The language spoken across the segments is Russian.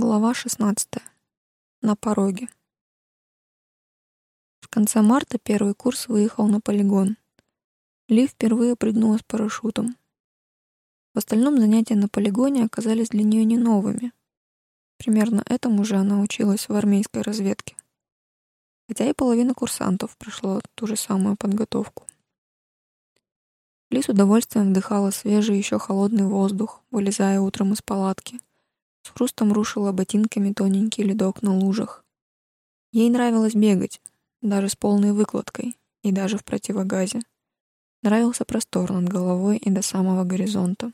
Глава 16. На пороге. В конце марта первый курс выехал на полигон. Ли впервые прыгнула с парашютом. В остальном занятия на полигоне оказались для нее не новыми. Примерно этому же она училась в армейской разведке. Хотя и половина курсантов прошла ту же самую подготовку. Ли с удовольствием вдыхала свежий еще холодный воздух, вылезая утром из палатки — с хрустом рушила ботинками тоненький ледок на лужах. Ей нравилось бегать, даже с полной выкладкой и даже в противогазе. Нравился простор над головой и до самого горизонта.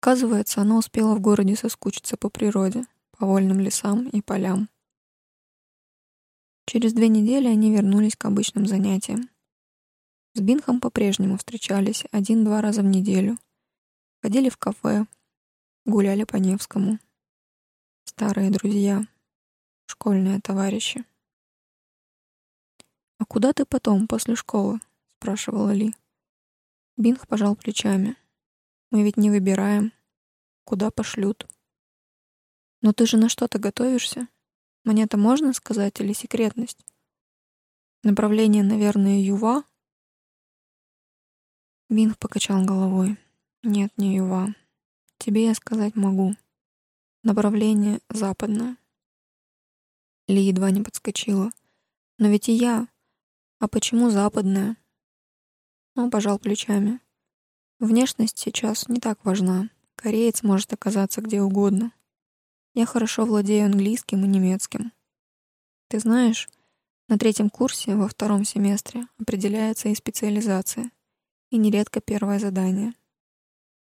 Оказывается, она успела в городе соскучиться по природе, по вольным лесам и полям. Через две недели они вернулись к обычным занятиям. С Бинхом по-прежнему встречались один-два раза в неделю. Ходили в кафе, Гуляли по Невскому. Старые друзья, школьные товарищи. «А куда ты потом, после школы?» — спрашивала Ли. Бинг пожал плечами. «Мы ведь не выбираем. Куда пошлют?» «Но ты же на что-то готовишься? Мне это можно сказать или секретность?» «Направление, наверное, Юва?» Бинг покачал головой. «Нет, не Юва. Тебе я сказать могу. Направление западное. Ли едва не подскочила. Но ведь и я. А почему западное? Он пожал плечами. Внешность сейчас не так важна. Кореец может оказаться где угодно. Я хорошо владею английским и немецким. Ты знаешь, на третьем курсе во втором семестре определяется и специализация, и нередко первое задание.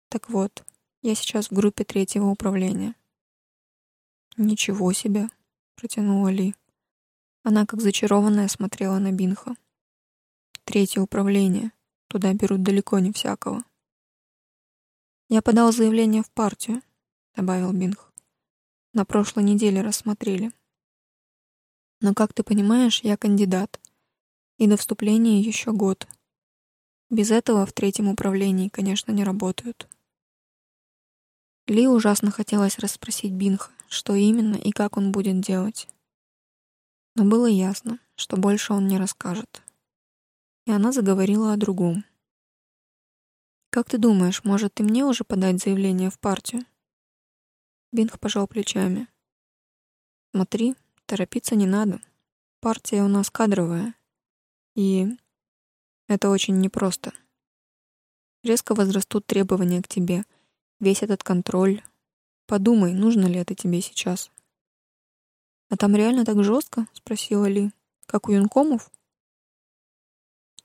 Так вот, я сейчас в группе третьего управления. Ничего себе, протянула Ли. Она как зачарованная смотрела на Бинха. Третье управление. Туда берут далеко не всякого. Я подал заявление в партию, добавил Бинх. На прошлой неделе рассмотрели. Но, как ты понимаешь, я кандидат. И до вступления еще год. Без этого в третьем управлении, конечно, не работают. Ли ужасно хотелось расспросить Бинха, что именно и как он будет делать. Но было ясно, что больше он не расскажет. И она заговорила о другом. «Как ты думаешь, может, и мне уже подать заявление в партию?» Бинх пожал плечами. «Смотри, торопиться не надо. Партия у нас кадровая. И это очень непросто. Резко возрастут требования к тебе — весь этот контроль. Подумай, нужно ли это тебе сейчас. «А там реально так жестко?» — спросила Ли. «Как у юнкомов?»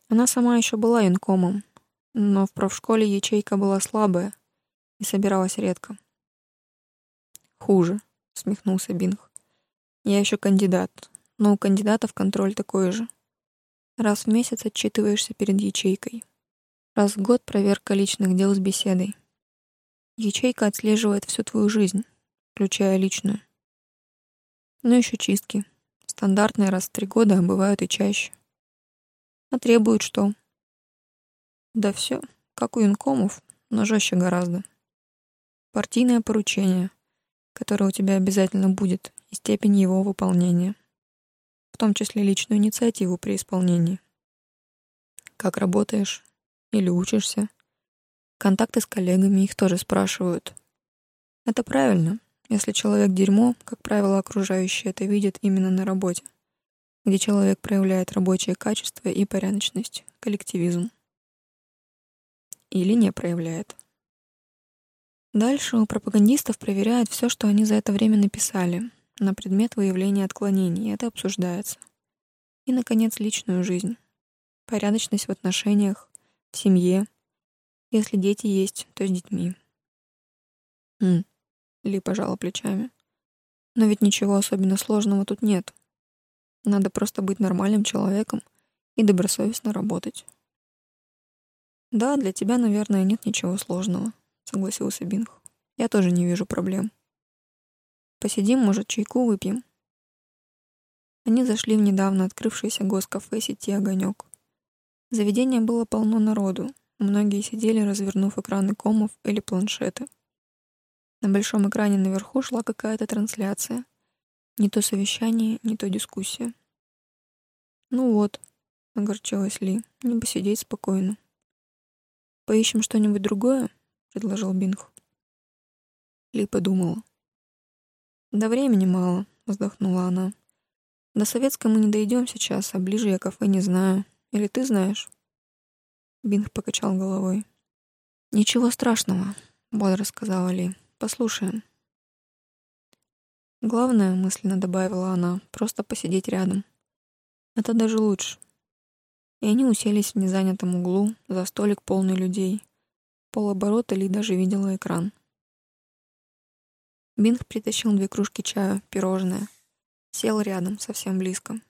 Она сама еще была юнкомом, но в профшколе ячейка была слабая и собиралась редко. «Хуже», — смехнулся Бинг. «Я еще кандидат, но у кандидатов контроль такой же. Раз в месяц отчитываешься перед ячейкой. Раз в год проверка личных дел с беседой. Ячейка отслеживает всю твою жизнь, включая личную. Ну еще чистки. Стандартные раз в три года, а бывают и чаще. А требуют что? Да все, как у инкомов, но жестче гораздо. Партийное поручение, которое у тебя обязательно будет, и степень его выполнения. В том числе личную инициативу при исполнении. Как работаешь или учишься, Контакты с коллегами их тоже спрашивают. Это правильно. Если человек дерьмо, как правило, окружающие это видят именно на работе, где человек проявляет рабочие качества и порядочность, коллективизм. Или не проявляет. Дальше у пропагандистов проверяют все, что они за это время написали, на предмет выявления отклонений, и это обсуждается. И, наконец, личную жизнь. Порядочность в отношениях, в семье, если дети есть, то с детьми. Хм. Ли пожала плечами. Но ведь ничего особенно сложного тут нет. Надо просто быть нормальным человеком и добросовестно работать. Да, для тебя, наверное, нет ничего сложного, согласился Бинг. Я тоже не вижу проблем. Посидим, может, чайку выпьем. Они зашли в недавно открывшееся госкафе сети «Огонек». Заведение было полно народу, Многие сидели, развернув экраны комов или планшеты. На большом экране наверху шла какая-то трансляция. Не то совещание, не то дискуссия. «Ну вот», — огорчилась Ли, — «не посидеть спокойно». «Поищем что-нибудь другое?» — предложил Бинг. Ли подумала. «Да времени мало», — вздохнула она. «До советской мы не дойдем сейчас, а ближе я кафе не знаю. Или ты знаешь?» Бинг покачал головой. «Ничего страшного», — бодро сказала Ли. «Послушаем». «Главное», — мысленно добавила она, — «просто посидеть рядом. Это даже лучше». И они уселись в незанятом углу, за столик полный людей. Полоборота Ли даже видела экран. Бинг притащил две кружки чая, пирожное. Сел рядом, совсем близко.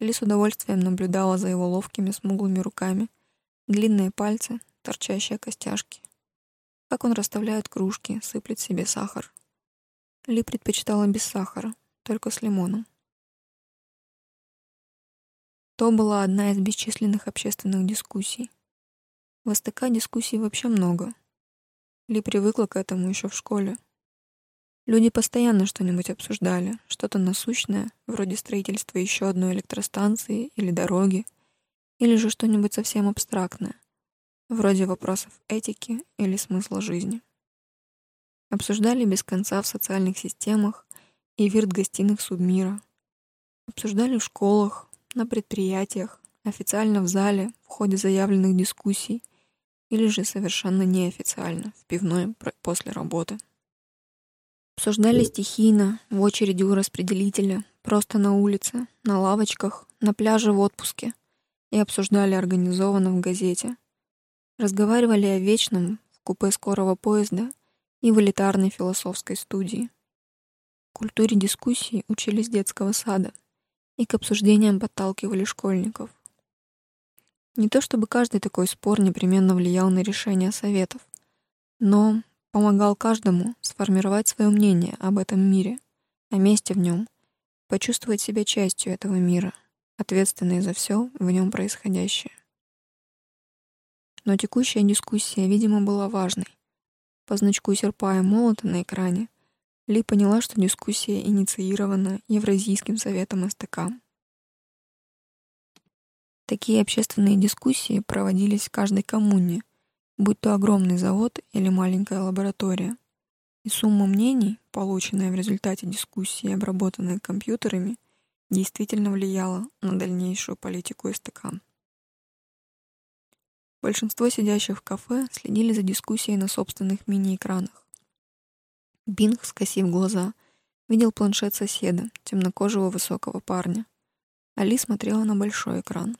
Ли с удовольствием наблюдала за его ловкими смуглыми руками, длинные пальцы, торчащие костяшки. Как он расставляет кружки, сыплет себе сахар. Ли предпочитала без сахара, только с лимоном. То была одна из бесчисленных общественных дискуссий. В СТК дискуссий вообще много. Ли привыкла к этому еще в школе. Люди постоянно что-нибудь обсуждали, что-то насущное, вроде строительства еще одной электростанции или дороги, или же что-нибудь совсем абстрактное, вроде вопросов этики или смысла жизни. Обсуждали без конца в социальных системах и вирт-гостиных субмира. Обсуждали в школах, на предприятиях, официально в зале, в ходе заявленных дискуссий, или же совершенно неофициально, в пивной после работы. Обсуждали стихийно, в очереди у распределителя, просто на улице, на лавочках, на пляже в отпуске. И обсуждали организованно в газете. Разговаривали о вечном в купе скорого поезда и в элитарной философской студии. Культуре дискуссий учили с детского сада и к обсуждениям подталкивали школьников. Не то чтобы каждый такой спор непременно влиял на решение советов, но помогал каждому сформировать свое мнение об этом мире, о месте в нем, почувствовать себя частью этого мира, ответственной за все в нем происходящее. Но текущая дискуссия, видимо, была важной. По значку серпа и молота на экране Ли поняла, что дискуссия инициирована Евразийским советом СТК. Такие общественные дискуссии проводились в каждой коммуне — будь то огромный завод или маленькая лаборатория. И сумма мнений, полученная в результате дискуссии обработанная компьютерами, действительно влияла на дальнейшую политику СТК. Большинство сидящих в кафе следили за дискуссией на собственных мини-экранах. Бинг, скосив глаза, видел планшет соседа, темнокожего высокого парня. Али смотрела на большой экран.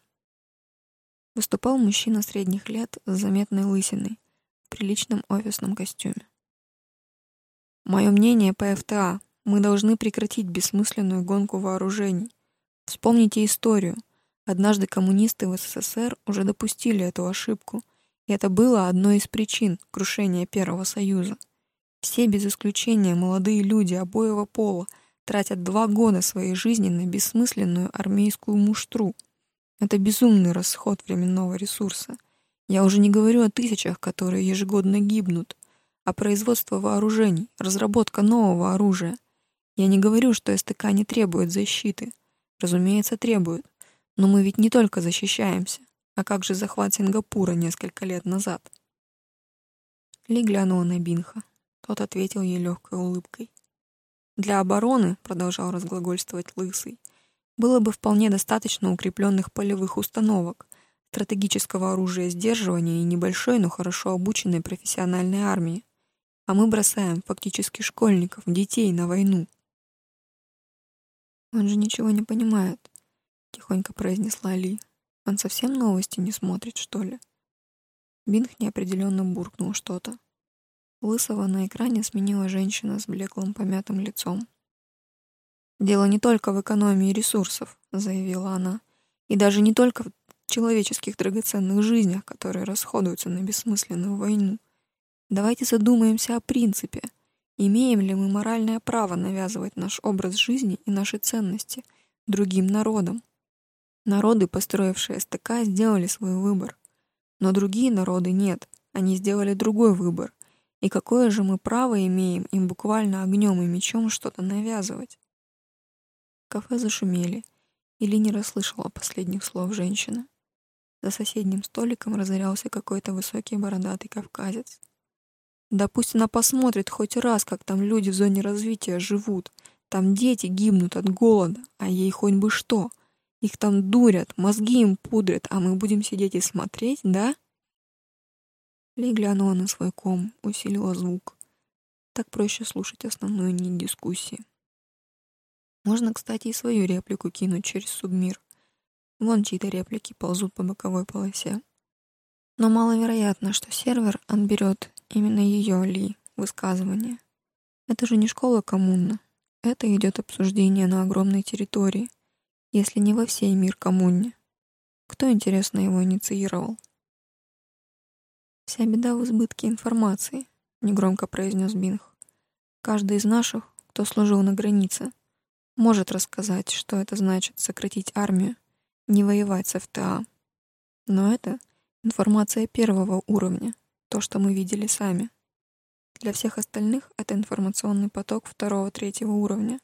Выступал мужчина средних лет с заметной лысиной, в приличном офисном костюме. Мое мнение по ФТА. Мы должны прекратить бессмысленную гонку вооружений. Вспомните историю. Однажды коммунисты в СССР уже допустили эту ошибку, и это было одной из причин крушения Первого Союза. Все без исключения молодые люди обоего пола тратят два года своей жизни на бессмысленную армейскую муштру — это безумный расход временного ресурса. Я уже не говорю о тысячах, которые ежегодно гибнут, а производство вооружений, разработка нового оружия. Я не говорю, что СТК не требует защиты. Разумеется, требует. Но мы ведь не только защищаемся. А как же захват Сингапура несколько лет назад? Ли глянула на Бинха. Тот ответил ей легкой улыбкой. «Для обороны», — продолжал разглагольствовать Лысый, — было бы вполне достаточно укрепленных полевых установок, стратегического оружия сдерживания и небольшой, но хорошо обученной профессиональной армии. А мы бросаем фактически школьников, детей на войну. «Он же ничего не понимает», — тихонько произнесла Ли. «Он совсем новости не смотрит, что ли?» Бинг неопределенно буркнул что-то. Лысого на экране сменила женщина с блеклым помятым лицом. «Дело не только в экономии ресурсов», — заявила она, «и даже не только в человеческих драгоценных жизнях, которые расходуются на бессмысленную войну. Давайте задумаемся о принципе. Имеем ли мы моральное право навязывать наш образ жизни и наши ценности другим народам? Народы, построившие СТК, сделали свой выбор. Но другие народы нет. Они сделали другой выбор. И какое же мы право имеем им буквально огнем и мечом что-то навязывать? Кафе зашумели, и Ли не расслышала последних слов женщины. За соседним столиком разорялся какой-то высокий бородатый кавказец. Да пусть она посмотрит хоть раз, как там люди в зоне развития живут. Там дети гибнут от голода, а ей хоть бы что. Их там дурят, мозги им пудрят, а мы будем сидеть и смотреть, да? Ли глянула на свой ком, усилила звук. Так проще слушать основную нить дискуссии. Можно, кстати, и свою реплику кинуть через субмир. Вон чьи-то реплики ползут по боковой полосе. Но маловероятно, что сервер отберет именно ее, Ли, высказывание. Это же не школа коммуна. Это идет обсуждение на огромной территории, если не во всей мир коммуне. Кто, интересно, его инициировал? «Вся беда в избытке информации», — негромко произнес Бинг. «Каждый из наших, кто служил на границе, может рассказать, что это значит сократить армию, не воевать с ФТА. Но это информация первого уровня, то, что мы видели сами. Для всех остальных это информационный поток второго-третьего уровня.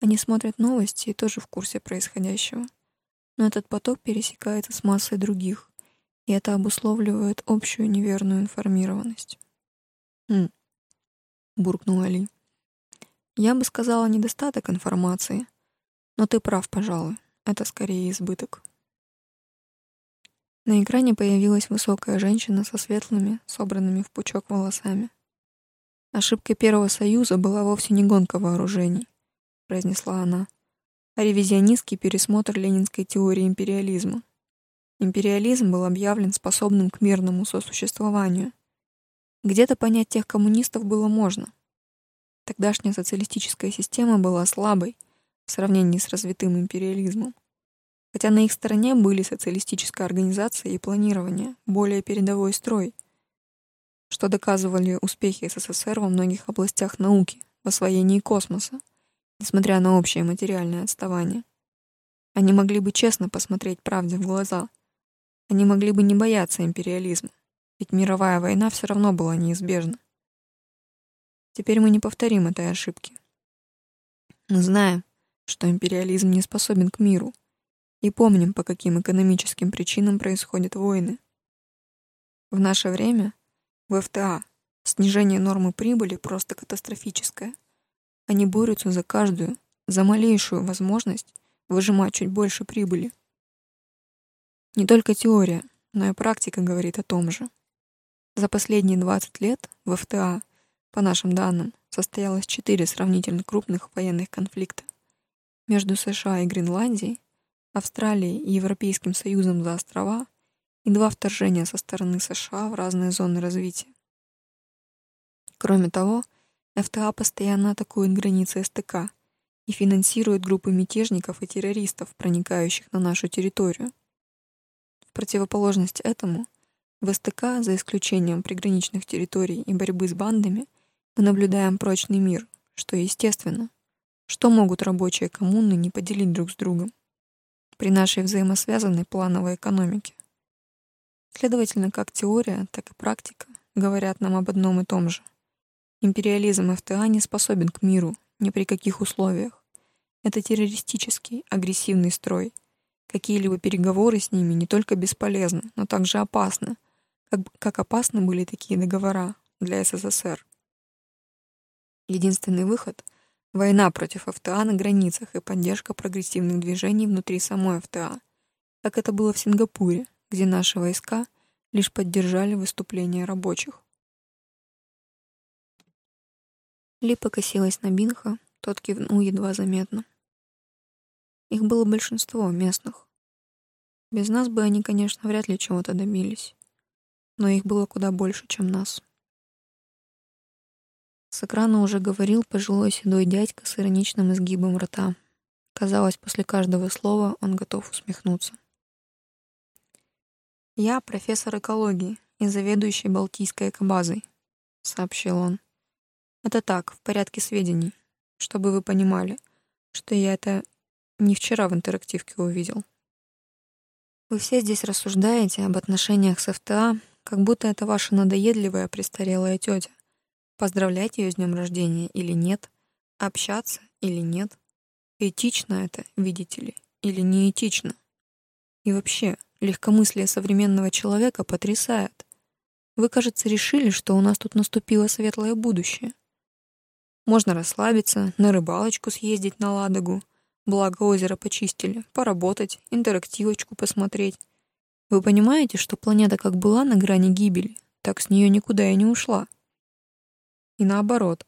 Они смотрят новости и тоже в курсе происходящего. Но этот поток пересекается с массой других, и это обусловливает общую неверную информированность. «Хм», — буркнула Ли. «Я бы сказала недостаток информации, но ты прав, пожалуй, это скорее избыток». На экране появилась высокая женщина со светлыми, собранными в пучок волосами. Ошибкой Первого Союза была вовсе не гонка вооружений, произнесла она, а ревизионистский пересмотр ленинской теории империализма. Империализм был объявлен способным к мирному сосуществованию. Где-то понять тех коммунистов было можно. Тогдашняя социалистическая система была слабой в сравнении с развитым империализмом. Хотя на их стороне были социалистическая организация и планирование, более передовой строй, что доказывали успехи СССР во многих областях науки, в освоении космоса, несмотря на общее материальное отставание. Они могли бы честно посмотреть правде в глаза — они могли бы не бояться империализма, ведь мировая война все равно была неизбежна. Теперь мы не повторим этой ошибки. Мы знаем, что империализм не способен к миру, и помним, по каким экономическим причинам происходят войны. В наше время в ФТА снижение нормы прибыли просто катастрофическое. Они борются за каждую, за малейшую возможность выжимать чуть больше прибыли. Не только теория, но и практика говорит о том же. За последние 20 лет в ФТА, по нашим данным, состоялось четыре сравнительно крупных военных конфликта между США и Гренландией, Австралией и Европейским Союзом за острова и два вторжения со стороны США в разные зоны развития. Кроме того, ФТА постоянно атакует границы СТК и финансирует группы мятежников и террористов, проникающих на нашу территорию противоположность этому, в СТК, за исключением приграничных территорий и борьбы с бандами, мы наблюдаем прочный мир, что естественно. Что могут рабочие коммуны не поделить друг с другом при нашей взаимосвязанной плановой экономике? Следовательно, как теория, так и практика говорят нам об одном и том же. Империализм ФТА не способен к миру ни при каких условиях. Это террористический, агрессивный строй — Какие-либо переговоры с ними не только бесполезны, но также опасны, как, как опасны были такие договора для СССР. Единственный выход — война против ФТА на границах и поддержка прогрессивных движений внутри самой ФТА, как это было в Сингапуре, где наши войска лишь поддержали выступления рабочих. Ли покосилась на Бинха, тот кивнул едва заметно. Их было большинство местных. Без нас бы они, конечно, вряд ли чего-то добились. Но их было куда больше, чем нас. С экрана уже говорил пожилой седой дядька с ироничным изгибом рта. Казалось, после каждого слова он готов усмехнуться. «Я профессор экологии и заведующий Балтийской экобазой», — сообщил он. «Это так, в порядке сведений, чтобы вы понимали, что я это не вчера в интерактивке увидел. Вы все здесь рассуждаете об отношениях с ФТА, как будто это ваша надоедливая престарелая тетя, Поздравлять ее с днем рождения или нет? Общаться или нет? Этично это, видите ли, или не этично? И вообще, легкомыслие современного человека потрясает. Вы, кажется, решили, что у нас тут наступило светлое будущее. Можно расслабиться, на рыбалочку съездить на Ладогу, благо озеро почистили, поработать, интерактивочку посмотреть. Вы понимаете, что планета как была на грани гибели, так с нее никуда и не ушла. И наоборот,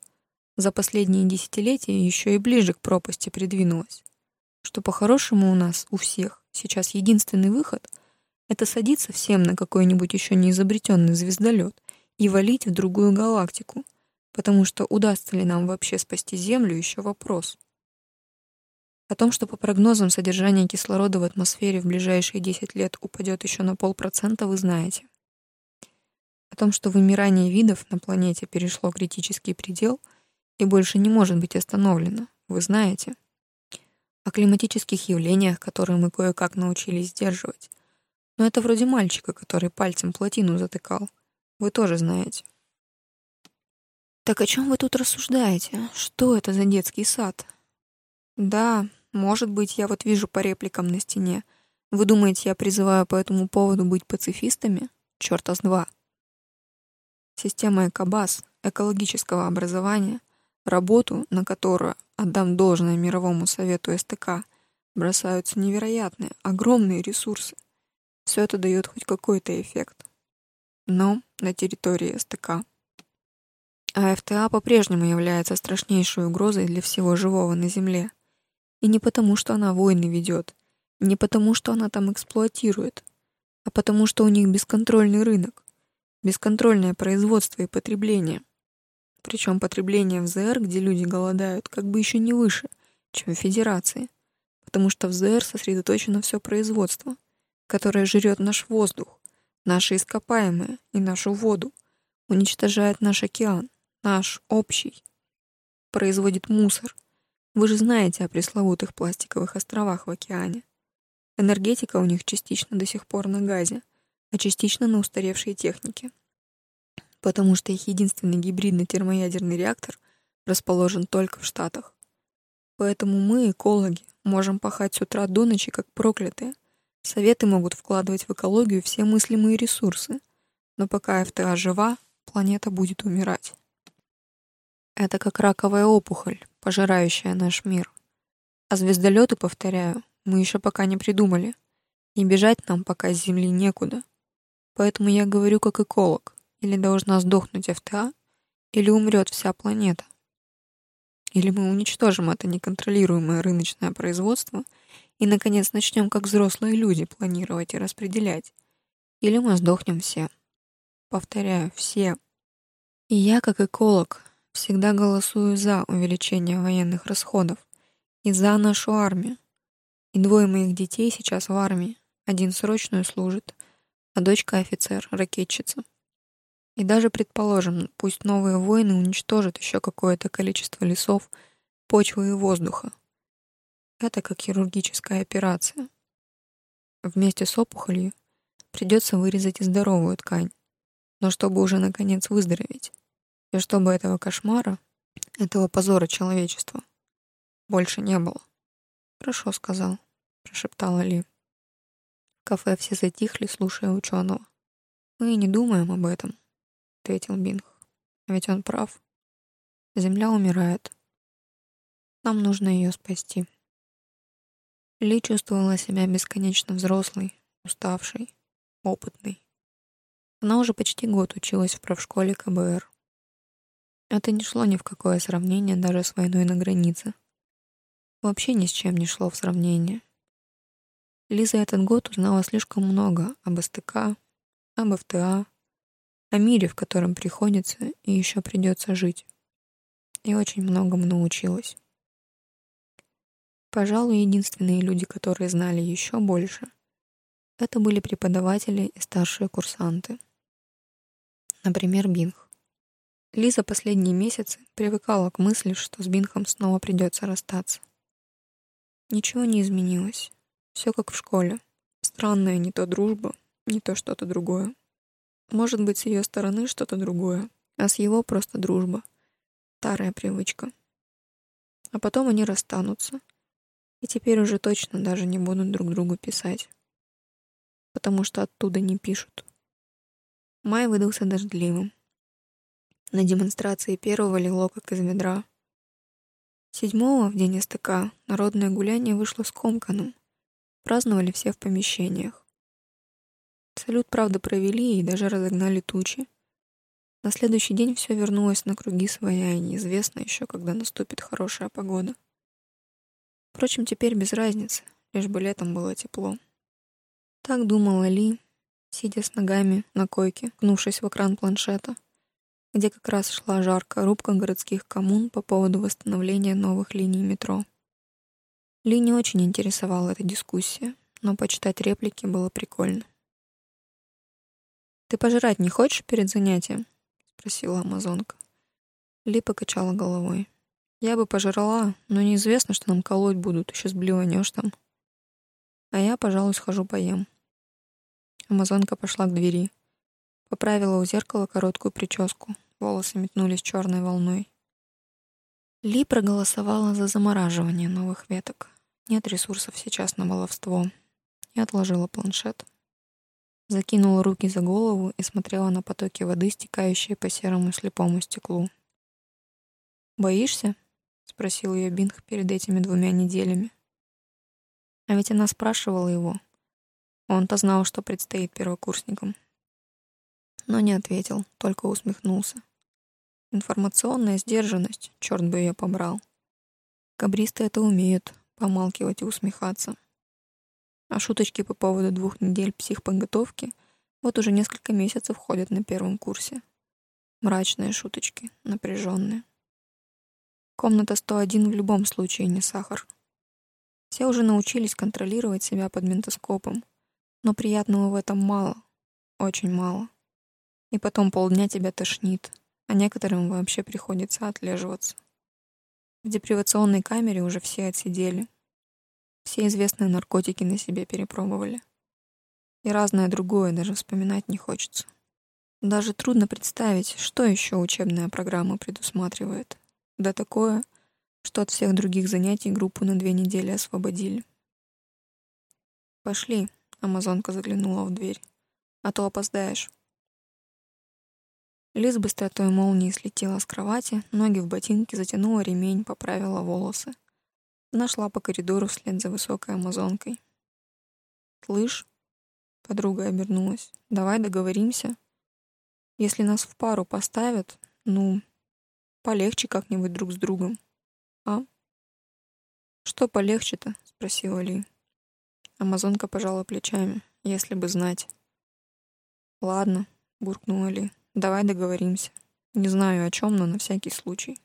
за последние десятилетия еще и ближе к пропасти придвинулась. Что по-хорошему у нас, у всех, сейчас единственный выход — это садиться всем на какой-нибудь еще не изобретенный звездолет и валить в другую галактику, потому что удастся ли нам вообще спасти Землю, еще вопрос. О том, что по прогнозам содержание кислорода в атмосфере в ближайшие 10 лет упадет еще на полпроцента, вы знаете. Том, что вымирание видов на планете перешло критический предел и больше не может быть остановлено, вы знаете. О климатических явлениях, которые мы кое-как научились сдерживать. Но это вроде мальчика, который пальцем плотину затыкал. Вы тоже знаете. Так о чем вы тут рассуждаете? Что это за детский сад? Да, может быть, я вот вижу по репликам на стене. Вы думаете, я призываю по этому поводу быть пацифистами? Чёрта с два. Система ЭКОБАС, экологического образования, работу, на которую, отдам должное мировому совету СТК, бросаются невероятные, огромные ресурсы. Все это дает хоть какой-то эффект. Но на территории СТК. А ФТА по-прежнему является страшнейшей угрозой для всего живого на Земле. И не потому, что она войны ведет, не потому, что она там эксплуатирует, а потому, что у них бесконтрольный рынок бесконтрольное производство и потребление. Причем потребление в ЗР, где люди голодают, как бы еще не выше, чем в Федерации, потому что в ЗР сосредоточено все производство, которое жрет наш воздух, наши ископаемые и нашу воду, уничтожает наш океан, наш общий, производит мусор. Вы же знаете о пресловутых пластиковых островах в океане. Энергетика у них частично до сих пор на газе, а частично на устаревшей технике. Потому что их единственный гибридный термоядерный реактор расположен только в Штатах. Поэтому мы, экологи, можем пахать с утра до ночи, как проклятые. Советы могут вкладывать в экологию все мыслимые ресурсы. Но пока ФТА жива, планета будет умирать. Это как раковая опухоль, пожирающая наш мир. А звездолеты, повторяю, мы еще пока не придумали. И бежать нам пока с Земли некуда. Поэтому я говорю как эколог. Или должна сдохнуть ФТА, или умрет вся планета. Или мы уничтожим это неконтролируемое рыночное производство и, наконец, начнем как взрослые люди планировать и распределять. Или мы сдохнем все. Повторяю, все. И я, как эколог, всегда голосую за увеличение военных расходов и за нашу армию. И двое моих детей сейчас в армии. Один срочную служит, а дочка офицер, ракетчица. И даже, предположим, пусть новые войны уничтожат еще какое-то количество лесов, почвы и воздуха. Это как хирургическая операция. Вместе с опухолью придется вырезать и здоровую ткань, но чтобы уже наконец выздороветь, и чтобы этого кошмара, этого позора человечества больше не было. «Хорошо», — сказал, — прошептала Ли кафе все затихли, слушая ученого. «Мы и не думаем об этом», — ответил Бинг. «А ведь он прав. Земля умирает. Нам нужно ее спасти». Ли чувствовала себя бесконечно взрослой, уставшей, опытной. Она уже почти год училась в правшколе КБР. Это не шло ни в какое сравнение даже с войной на границе. Вообще ни с чем не шло в сравнение. Лиза этот год узнала слишком много об СТК, об ФТА, о мире, в котором приходится и еще придется жить. И очень многому научилась. Пожалуй, единственные люди, которые знали еще больше, это были преподаватели и старшие курсанты. Например, Бинг. Лиза последние месяцы привыкала к мысли, что с Бинхом снова придется расстаться. Ничего не изменилось. Все как в школе. Странная не то дружба, не то что-то другое. Может быть, с ее стороны что-то другое. а с его просто дружба. Старая привычка. А потом они расстанутся. И теперь уже точно даже не будут друг другу писать. Потому что оттуда не пишут. Май выдался дождливым. На демонстрации первого лило как из ведра. Седьмого, в день СТК, народное гуляние вышло скомканным. Праздновали все в помещениях. Салют, правда, провели и даже разогнали тучи. На следующий день все вернулось на круги своя, и неизвестно еще, когда наступит хорошая погода. Впрочем, теперь без разницы, лишь бы летом было тепло. Так думала Ли, сидя с ногами на койке, кнувшись в экран планшета, где как раз шла жаркая рубка городских коммун по поводу восстановления новых линий метро. Ли не очень интересовала эта дискуссия, но почитать реплики было прикольно. «Ты пожрать не хочешь перед занятием?» — спросила амазонка. Ли покачала головой. «Я бы пожрала, но неизвестно, что нам колоть будут, еще сблеванешь там. А я, пожалуй, схожу поем». Амазонка пошла к двери. Поправила у зеркала короткую прическу. Волосы метнулись черной волной. Ли проголосовала за замораживание новых веток. Нет ресурсов сейчас на баловство. И отложила планшет закинула руки за голову и смотрела на потоки воды, стекающие по серому слепому стеклу. «Боишься?» — спросил ее Бинг перед этими двумя неделями. А ведь она спрашивала его. Он-то знал, что предстоит первокурсникам. Но не ответил, только усмехнулся. Информационная сдержанность, черт бы ее побрал. Кабристы это умеют, помалкивать и усмехаться. А шуточки по поводу двух недель психподготовки вот уже несколько месяцев ходят на первом курсе. Мрачные шуточки, напряженные. Комната 101 в любом случае не сахар. Все уже научились контролировать себя под ментоскопом, но приятного в этом мало, очень мало. И потом полдня тебя тошнит, а некоторым вообще приходится отлеживаться. В депривационной камере уже все отсидели, все известные наркотики на себе перепробовали. И разное другое даже вспоминать не хочется. Даже трудно представить, что еще учебная программа предусматривает. Да такое, что от всех других занятий группу на две недели освободили. «Пошли», — Амазонка заглянула в дверь. «А то опоздаешь». Лиз быстротой молнии слетела с кровати, ноги в ботинке затянула ремень, поправила волосы. Нашла по коридору вслед за высокой амазонкой. «Слышь?» — подруга обернулась. «Давай договоримся. Если нас в пару поставят, ну, полегче как-нибудь друг с другом. А?» «Что полегче-то?» — спросила Ли. Амазонка пожала плечами. «Если бы знать». «Ладно», — буркнула Ли. «Давай договоримся. Не знаю о чем, но на всякий случай».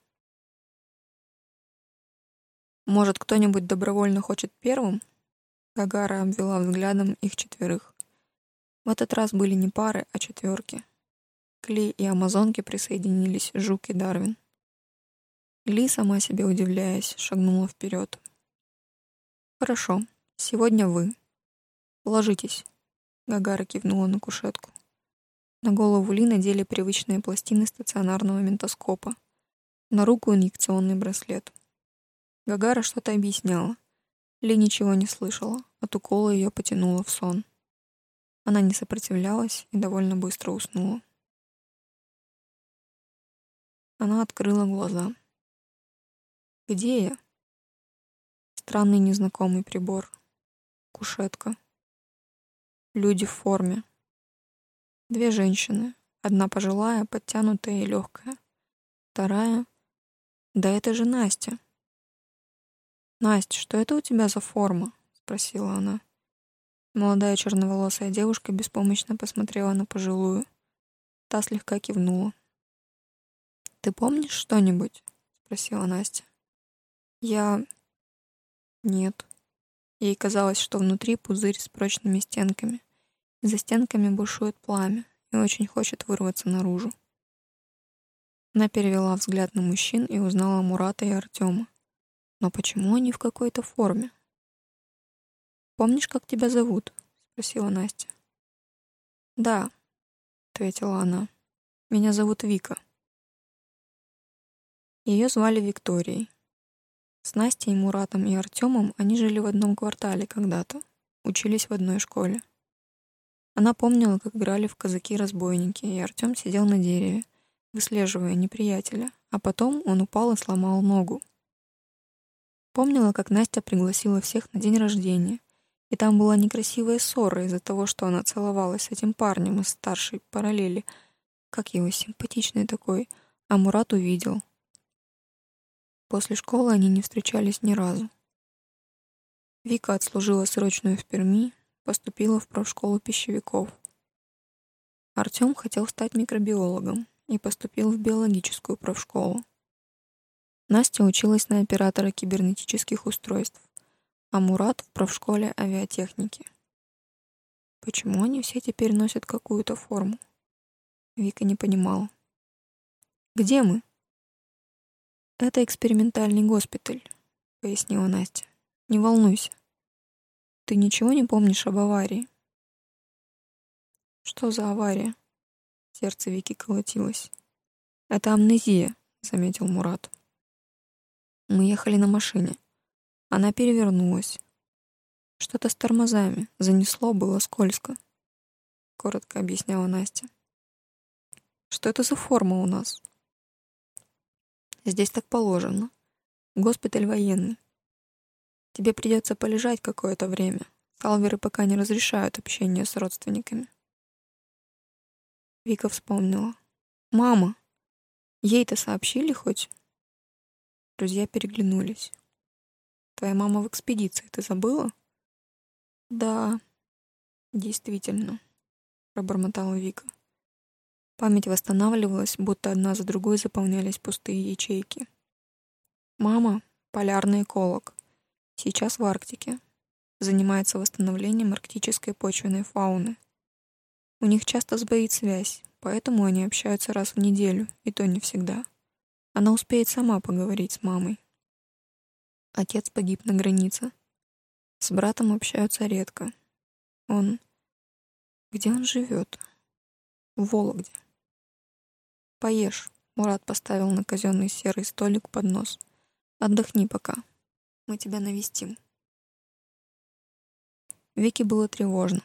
Может, кто-нибудь добровольно хочет первым? Гагара обвела взглядом их четверых. В этот раз были не пары, а четверки. К Ли и Амазонке присоединились Жук и Дарвин. Ли, сама себе удивляясь, шагнула вперед. «Хорошо, сегодня вы. Ложитесь», — Гагара кивнула на кушетку. На голову Ли надели привычные пластины стационарного ментоскопа. На руку инъекционный браслет. Гагара что-то объясняла. Ли ничего не слышала, от укола ее потянуло в сон. Она не сопротивлялась и довольно быстро уснула. Она открыла глаза. Где я? Странный незнакомый прибор. Кушетка. Люди в форме. Две женщины. Одна пожилая, подтянутая и легкая. Вторая... Да это же Настя. «Настя, что это у тебя за форма?» — спросила она. Молодая черноволосая девушка беспомощно посмотрела на пожилую. Та слегка кивнула. «Ты помнишь что-нибудь?» — спросила Настя. «Я... нет». Ей казалось, что внутри пузырь с прочными стенками. За стенками бушует пламя и очень хочет вырваться наружу. Она перевела взгляд на мужчин и узнала Мурата и Артема. Но почему они в какой-то форме? «Помнишь, как тебя зовут?» — спросила Настя. «Да», — ответила она. «Меня зовут Вика». Ее звали Викторией. С Настей, Муратом и Артемом они жили в одном квартале когда-то, учились в одной школе. Она помнила, как играли в казаки-разбойники, и Артем сидел на дереве, выслеживая неприятеля, а потом он упал и сломал ногу. Помнила, как Настя пригласила всех на день рождения, и там была некрасивая ссора из-за того, что она целовалась с этим парнем из старшей параллели. Как его симпатичный такой, а Мурат увидел. После школы они не встречались ни разу. Вика отслужила срочную в Перми, поступила в профшколу пищевиков. Артём хотел стать микробиологом и поступил в биологическую профшколу. Настя училась на оператора кибернетических устройств, а Мурат в профшколе авиатехники. Почему они все теперь носят какую-то форму? Вика не понимала. «Где мы?» «Это экспериментальный госпиталь», — пояснила Настя. «Не волнуйся. Ты ничего не помнишь об аварии?» «Что за авария?» Сердце Вики колотилось. «Это амнезия», — заметил Мурат. Мы ехали на машине. Она перевернулась. Что-то с тормозами. Занесло, было скользко. Коротко объясняла Настя. Что это за форма у нас? Здесь так положено. Госпиталь военный. Тебе придется полежать какое-то время. Салверы пока не разрешают общение с родственниками. Вика вспомнила. «Мама! Ей-то сообщили хоть?» Друзья переглянулись. «Твоя мама в экспедиции, ты забыла?» «Да, действительно», — пробормотала Вика. Память восстанавливалась, будто одна за другой заполнялись пустые ячейки. «Мама — полярный эколог. Сейчас в Арктике. Занимается восстановлением арктической почвенной фауны. У них часто сбоит связь, поэтому они общаются раз в неделю, и то не всегда. Она успеет сама поговорить с мамой. Отец погиб на границе. С братом общаются редко. Он... Где он живет? В Вологде. Поешь. Мурат поставил на казенный серый столик под нос. Отдохни пока. Мы тебя навестим. Вике было тревожно.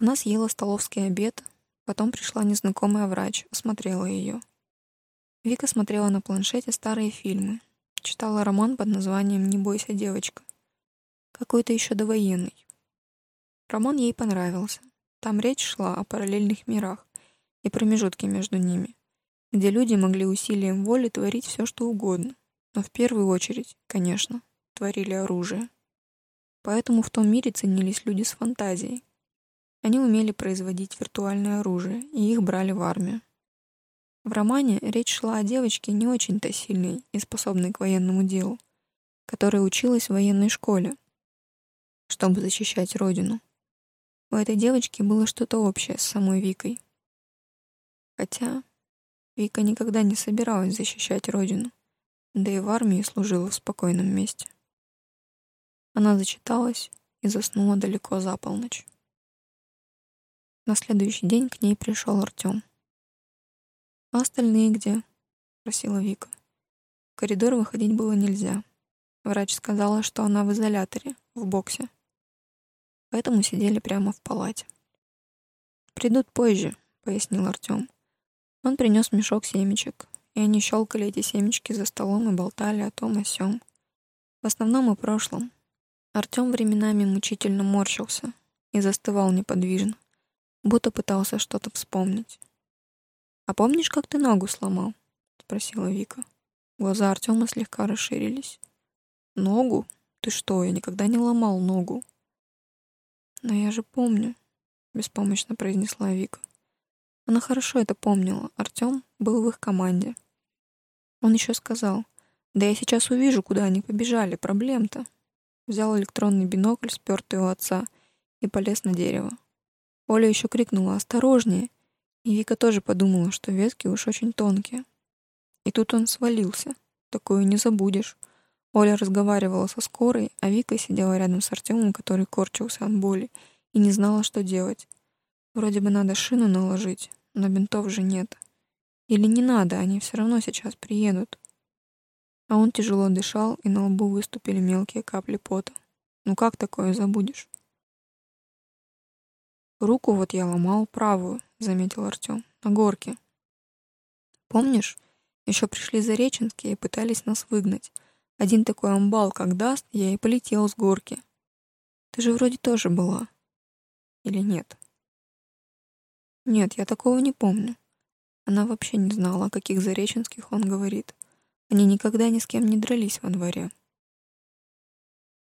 Она съела столовский обед, потом пришла незнакомая врач, осмотрела ее. Вика смотрела на планшете старые фильмы, читала роман под названием «Не бойся, девочка». Какой-то еще довоенный. Роман ей понравился. Там речь шла о параллельных мирах и промежутке между ними, где люди могли усилием воли творить все, что угодно, но в первую очередь, конечно, творили оружие. Поэтому в том мире ценились люди с фантазией. Они умели производить виртуальное оружие, и их брали в армию. В романе речь шла о девочке не очень-то сильной и способной к военному делу, которая училась в военной школе, чтобы защищать родину. У этой девочки было что-то общее с самой Викой. Хотя Вика никогда не собиралась защищать родину, да и в армии служила в спокойном месте. Она зачиталась и заснула далеко за полночь. На следующий день к ней пришел Артем. «А остальные где?» — спросила Вика. В коридор выходить было нельзя. Врач сказала, что она в изоляторе, в боксе. Поэтому сидели прямо в палате. «Придут позже», — пояснил Артем. Он принес мешок семечек, и они щелкали эти семечки за столом и болтали о том о сём. В основном о прошлом. Артем временами мучительно морщился и застывал неподвижно, будто пытался что-то вспомнить. «А помнишь, как ты ногу сломал?» — спросила Вика. Глаза Артема слегка расширились. «Ногу? Ты что, я никогда не ломал ногу». «Но я же помню», — беспомощно произнесла Вика. Она хорошо это помнила. Артем был в их команде. Он еще сказал, «Да я сейчас увижу, куда они побежали. Проблем-то». Взял электронный бинокль, спертый у отца, и полез на дерево. Оля еще крикнула «Осторожнее!» И Вика тоже подумала, что ветки уж очень тонкие. И тут он свалился. Такое не забудешь. Оля разговаривала со скорой, а Вика сидела рядом с Артемом, который корчился от боли, и не знала, что делать. Вроде бы надо шину наложить, но бинтов же нет. Или не надо, они все равно сейчас приедут. А он тяжело дышал, и на лбу выступили мелкие капли пота. Ну как такое забудешь? Руку вот я ломал правую, заметил Артем, на горке. Помнишь, еще пришли зареченские и пытались нас выгнать. Один такой амбал как даст, я и полетел с горки. Ты же вроде тоже была. Или нет? Нет, я такого не помню. Она вообще не знала, о каких зареченских он говорит. Они никогда ни с кем не дрались во дворе.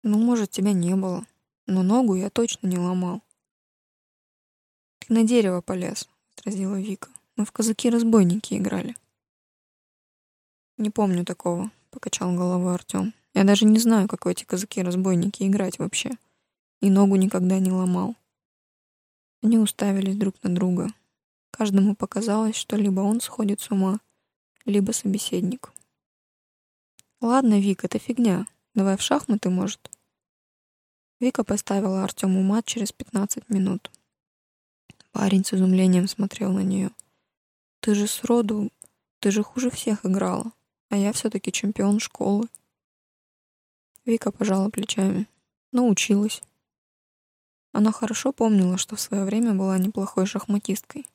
Ну, может, тебя не было, но ногу я точно не ломал. Ты на дерево полез, отразила Вика. Мы в казаки-разбойники играли. Не помню такого, покачал головой Артем. Я даже не знаю, как в эти казаки-разбойники играть вообще. И ногу никогда не ломал. Они уставились друг на друга. Каждому показалось, что либо он сходит с ума, либо собеседник. «Ладно, Вик, это фигня. Давай в шахматы, может?» Вика поставила Артему мат через 15 минут. Парень с изумлением смотрел на нее. «Ты же сроду... Ты же хуже всех играла, а я все-таки чемпион школы». Вика пожала плечами. Научилась. Она хорошо помнила, что в свое время была неплохой шахматисткой.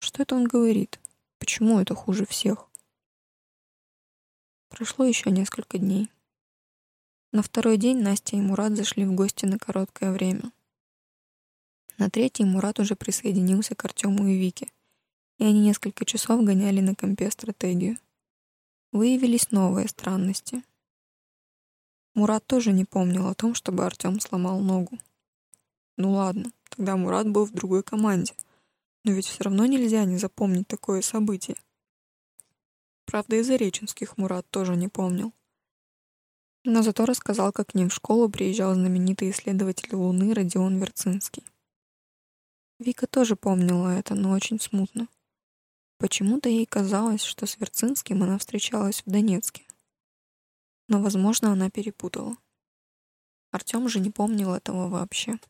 Что это он говорит? Почему это хуже всех? Прошло еще несколько дней. На второй день Настя и Мурат зашли в гости на короткое время. На третий Мурат уже присоединился к Артему и Вике, и они несколько часов гоняли на компе стратегию. Выявились новые странности. Мурат тоже не помнил о том, чтобы Артем сломал ногу. Ну ладно, тогда Мурат был в другой команде — но ведь все равно нельзя не запомнить такое событие. Правда, и Зареченских Мурат тоже не помнил. Но зато рассказал, как к ним в школу приезжал знаменитый исследователь Луны Родион Верцинский. Вика тоже помнила это, но очень смутно. Почему-то ей казалось, что с Верцинским она встречалась в Донецке. Но, возможно, она перепутала. Артем же не помнил этого вообще.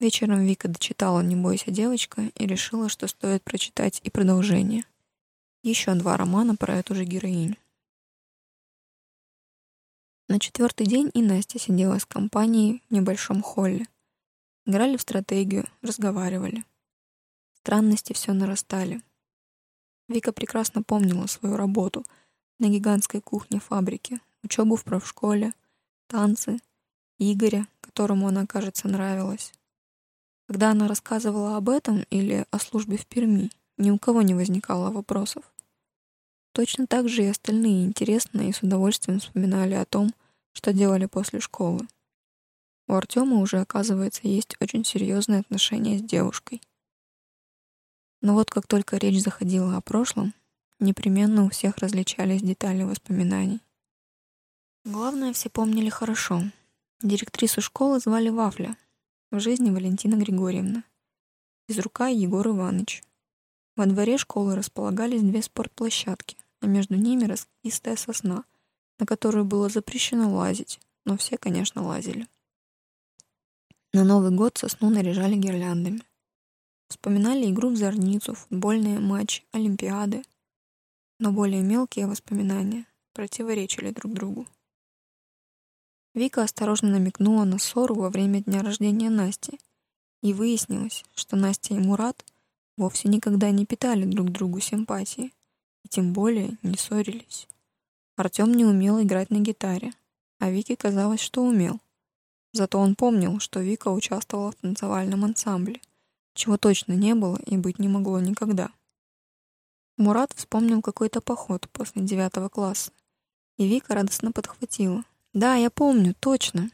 Вечером Вика дочитала «Не бойся, девочка» и решила, что стоит прочитать и продолжение. Еще два романа про эту же героиню. На четвертый день и Настя сидела с компанией в небольшом холле. Играли в стратегию, разговаривали. Странности все нарастали. Вика прекрасно помнила свою работу на гигантской кухне фабрики, учебу в профшколе, танцы, Игоря, которому она, кажется, нравилась. Когда она рассказывала об этом или о службе в Перми, ни у кого не возникало вопросов. Точно так же и остальные интересно и с удовольствием вспоминали о том, что делали после школы. У Артема уже, оказывается, есть очень серьезные отношения с девушкой. Но вот как только речь заходила о прошлом, непременно у всех различались детали воспоминаний. Главное, все помнили хорошо. Директрису школы звали Вафля, в жизни Валентина Григорьевна. Из рука Егор Иванович. Во дворе школы располагались две спортплощадки, а между ними раскистая сосна, на которую было запрещено лазить, но все, конечно, лазили. На Новый год сосну наряжали гирляндами. Вспоминали игру в зорницу, футбольные матчи, олимпиады. Но более мелкие воспоминания противоречили друг другу. Вика осторожно намекнула на ссору во время дня рождения Насти. И выяснилось, что Настя и Мурат вовсе никогда не питали друг другу симпатии, и тем более не ссорились. Артем не умел играть на гитаре, а Вике казалось, что умел. Зато он помнил, что Вика участвовала в танцевальном ансамбле, чего точно не было и быть не могло никогда. Мурат вспомнил какой-то поход после девятого класса, и Вика радостно подхватила — да, я помню, точно.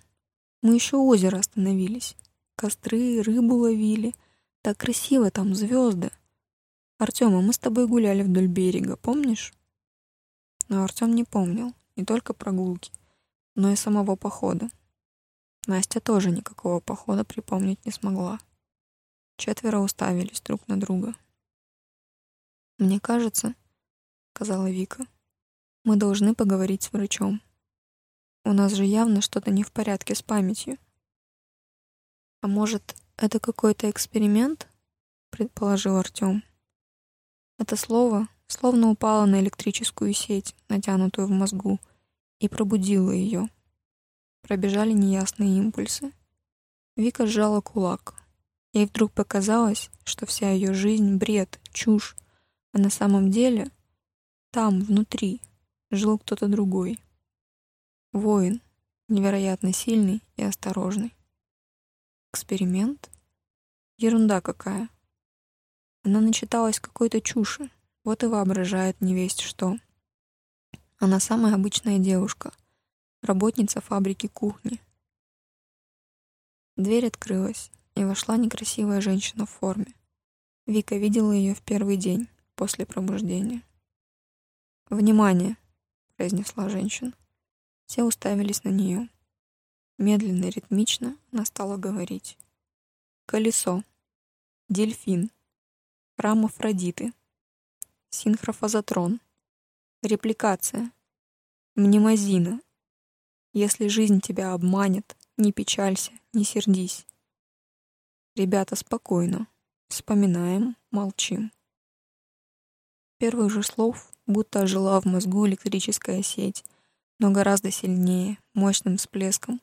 Мы еще у озера остановились. Костры, рыбу ловили. Так красиво там, звезды. Артем, а мы с тобой гуляли вдоль берега, помнишь? Но Артем не помнил не только прогулки, но и самого похода. Настя тоже никакого похода припомнить не смогла. Четверо уставились друг на друга. «Мне кажется, — сказала Вика, — мы должны поговорить с врачом». У нас же явно что-то не в порядке с памятью. А может, это какой-то эксперимент? предположил Артём. Это слово словно упала на электрическую сеть, натянутую в мозгу, и пробудила ее. Пробежали неясные импульсы. Вика сжала кулак. Ей вдруг показалось, что вся ее жизнь — бред, чушь, а на самом деле там, внутри, жил кто-то другой. Воин, невероятно сильный и осторожный. Эксперимент? Ерунда какая. Она начиталась какой-то чуши, вот и воображает невесть что. Она самая обычная девушка, работница фабрики кухни. Дверь открылась, и вошла некрасивая женщина в форме. Вика видела ее в первый день после пробуждения. «Внимание!» — произнесла женщина. Все уставились на нее. Медленно, ритмично она стала говорить. Колесо. Дельфин. Храм Афродиты. Синхрофазотрон. Репликация. Мнемозина. Если жизнь тебя обманет, не печалься, не сердись. Ребята, спокойно. Вспоминаем, молчим. Первых же слов будто ожила в мозгу электрическая сеть, но гораздо сильнее, мощным всплеском.